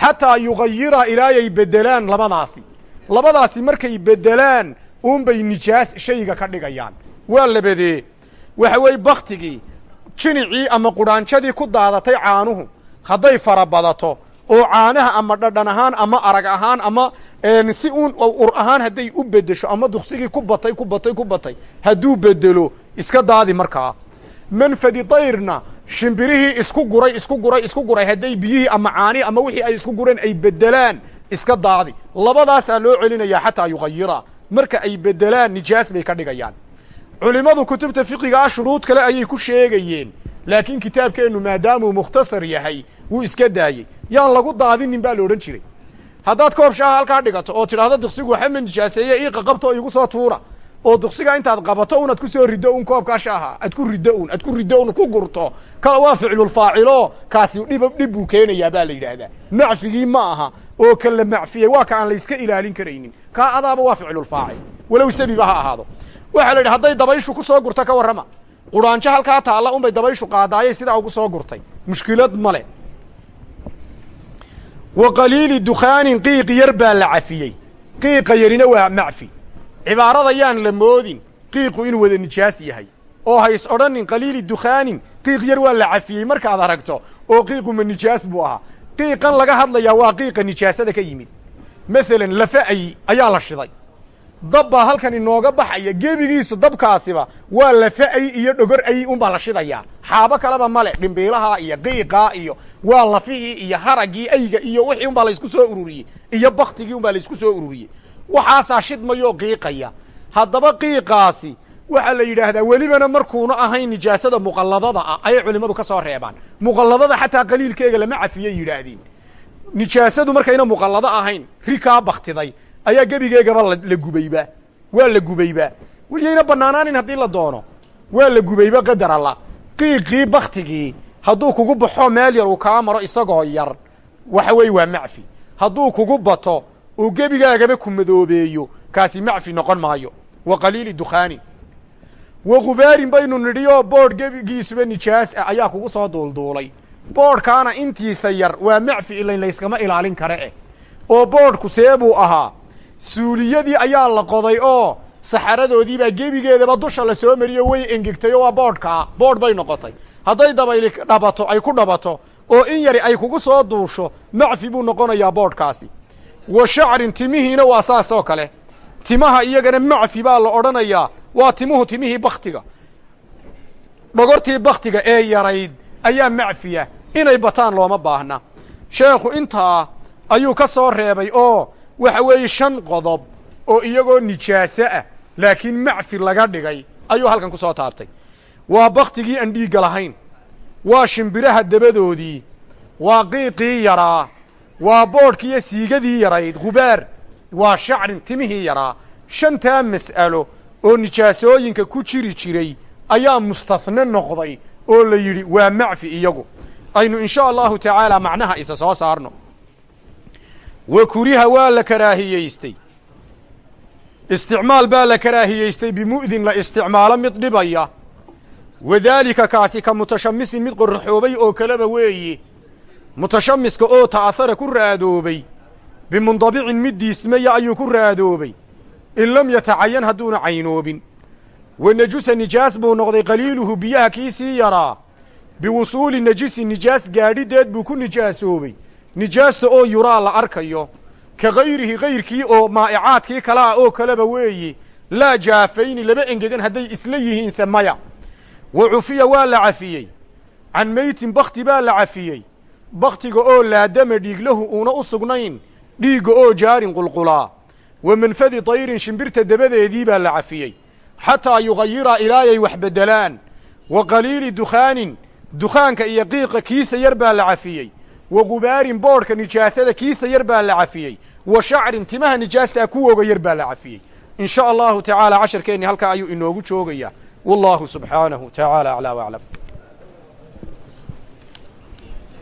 Xataa yugayiraa ilaayay beddelaan labadaasi. Labadaasi markay beddelaan uunbay nijaas shayga ka dhigayaan. Waa labadee. Waxa weeye baktigii jinicii ama qudhaanjadii ku daadatay caanuhu. Hadday fara badato oo caanaha ama dhadhan ahaan ama arag ahaan ama si uun ur ahaan hadday u beddesho ama duksigii ku batay ku batay ku batay hadduu beddelo iska daadi markaa. Manfadi dayrna shimbirihii isku guray isku guray isku guray hadday biyihii ama caanihii ama wixii ay isku gureen ay beddelaan iska daadi. Labadaasaa loo celinayaa xataa yugayiraa marka ay beddelaan nijaas bay ka dhigayaan culimmadu kutubta fiqiga ah shuruud kale ayay ku sheegayeen. Laakiin kitaabkeennu maadaamuu mukhtasar yahay wuu iska daayey. Yaan lagu daadinin baa la odhan jiray. Haddaad koob shaaha halkaa dhigato oo tidhahdo diksigu waxa ma nijaaseeye ii qaqabto igu soo tuura oo diksiga intaad qabato un ad ku soo riddo un koobkaa shaaha ad ku riddo un ad ku riddo un ku gurto. Kala waa ficlulfaacilo kaasi dhib dhib buu keenayaa baa la yidhaahdaa. Macfigii ma aha oo ka la waa ka aan layska ilaalin karaynin. Kaa adaaba waa ficlulfaacil walow sabiba ha ahaado waxaa la yidhi hadday dabayshu ku soo gurto ka warrama. Qudhaanjo halkaa taalla unbay dabayshu qaadaayay sidaa ugu soo gurtay. Mushkilad male wa qaliili dukhaanin qiiq yar baa la cafiyey. Qiiqa yarina waa macfi. Cibaarada yaan la moodin qiiqu inuu wada nijaas yahay. Oo hays odhanin qaliili dukhaanin qiiq yar waa la cafiyey. Markaad aragto oo qiiqu ma nijaas buu ahaa. Qiiqan laga hadlayaa waa qiiqa nijaasada ka yimid. Maalan lafa ay ayaa la shiday dab baa halkan inooga baxaya gebigiisu dabkaasiba waa lafa ay iyo dhogor ay unbaa la shidayaa xaabo kaleba male dhimbiilahaa iyo qiiqaa iyo waa lafihii iyo haraggii ayga iyo wixii unbaa laysku soo ururiyey iyo baktigii unbaa laysku soo ururiyey. Waxaasaa shidmayoo qiiqaya. Haddaba qiiqaasi waxaa la yidhaahdaa welibana markuuna ahayn nijaasada muqalladada ah ayay culimmadu ka soo reebaan. Muqalladada xataa qaliilkeega lama cafiyey yidhaahdeen. Nijaasadu markayna muqallado ahayn ri kaa baktiday ayaa gebigeegaba la gubayba. Waa la gubayba. Weliyayna bannaanaanin haddii la doono waa la gubayba qadar alla. Qiiqii baktigii hadduu kugu baxo meel yar uu kaa maro isagoo yar waxa weeye waa macfi. Hadduu kugu bato uu gebigaagaba ku madoobeeyo kaasi macfi noqon maayo. Wa qaliili dukhaanin wa khubaarin baynu nidhi oo boodh gebigiisuba nijaas ah ayaa kugu soo duulduulay. Boodhkaana intiisa yar waa macfi ilayn layskama ilaalin kare eh. Oo boodhku see buu ahaa suuliyadii ayaa la qoday oo saxaradoodiibaa gebigeedaba dusha la soo mariyo way engegtay oo waa boodhkaa boodh bay noqotay. Hadday dabayli dhabato ay ku dhabato oo in yari ay kugu soo duusho macfi buu noqonayaa boodhkaasi. Wa shacrin timihiina waa saas oo kale. Timaha iyagana macfi baa la odhanayaa waa timuhu timihii baktiga dhogortii baktiga ee yarayd ayaa macfiya inay bataan looma baahna. Sheekhu intaa ayuu ka soo reebay oo waxa weeye shan qodob oo iyagoo nijaaso ah laakiin macfi laga dhigay ayuu halkan ku soo taabtay. Waa baktigii aan dhiigga lahayn. Waa shimbiraha dabadoodii. Waa qiiqii yaraa. Waa boodhkiiyo siigadii yarayd khubaar. Waa shacrin timihii yaraa. Shantaa mas'alo oo nijaasooyinka ku jiri jiray ayaa mustahne noqday oo la yidhi waa macfi iyagu. Aynu in sha allahu tacaala macnaha isa soo saarno wa kuriha waa la karaahiyeystay. Isticmaal baa la karaahiyeystay bimu'din la isticmaalo mid dhibaya. Wadaalika kaasi ka mutashamisin mid qorraxoobay oo kaleba weeye mutashamiska oo ta'ahara ku raadoobay. Bimundabicin mid diismaya ayuu ku raadoobay. In lam yatacayan hadduuna caynoobin. Wa nejusa nijaas buu noqday qaliiluhu biyaha kiisii yaraa. Biwusuuli nejisin nijaas gaadhideed buu ku nijaasoobay nijaasta oo yuraa la arkayo ka hayrihi kayrkii oo maa'icaadkii kale ah oo kaleba weeye laa jaafayni laba engegan hadday isla yihiinse maya. Wa cufiya waa la cafiyey. Can meytin bakti baa la cafiyey. Bakhtiga oo laadama dhiiglahu uuna u sugnayn dhiigga oo jaarin qulqulaa. Wa manfadi dayrin shimbirta dabadeedii baa la cafiyey. Xataa yugayiraa ilaayay wax beddelaan. Wa qaliili dukhaanin dukhaanka iyo qiiqa kiisa yar baa la cafiyey wa gubaarin boodhka nijaasada kiisa yar baa la cafiyey. Wa shacrin timaha nijaastaa kuwooga yar baa la cafiyey. In sha allahu tacaala casharkeenni halkaa ayuu inoogu joogayaa wallahu subxaanahu tacaala aclaa waclam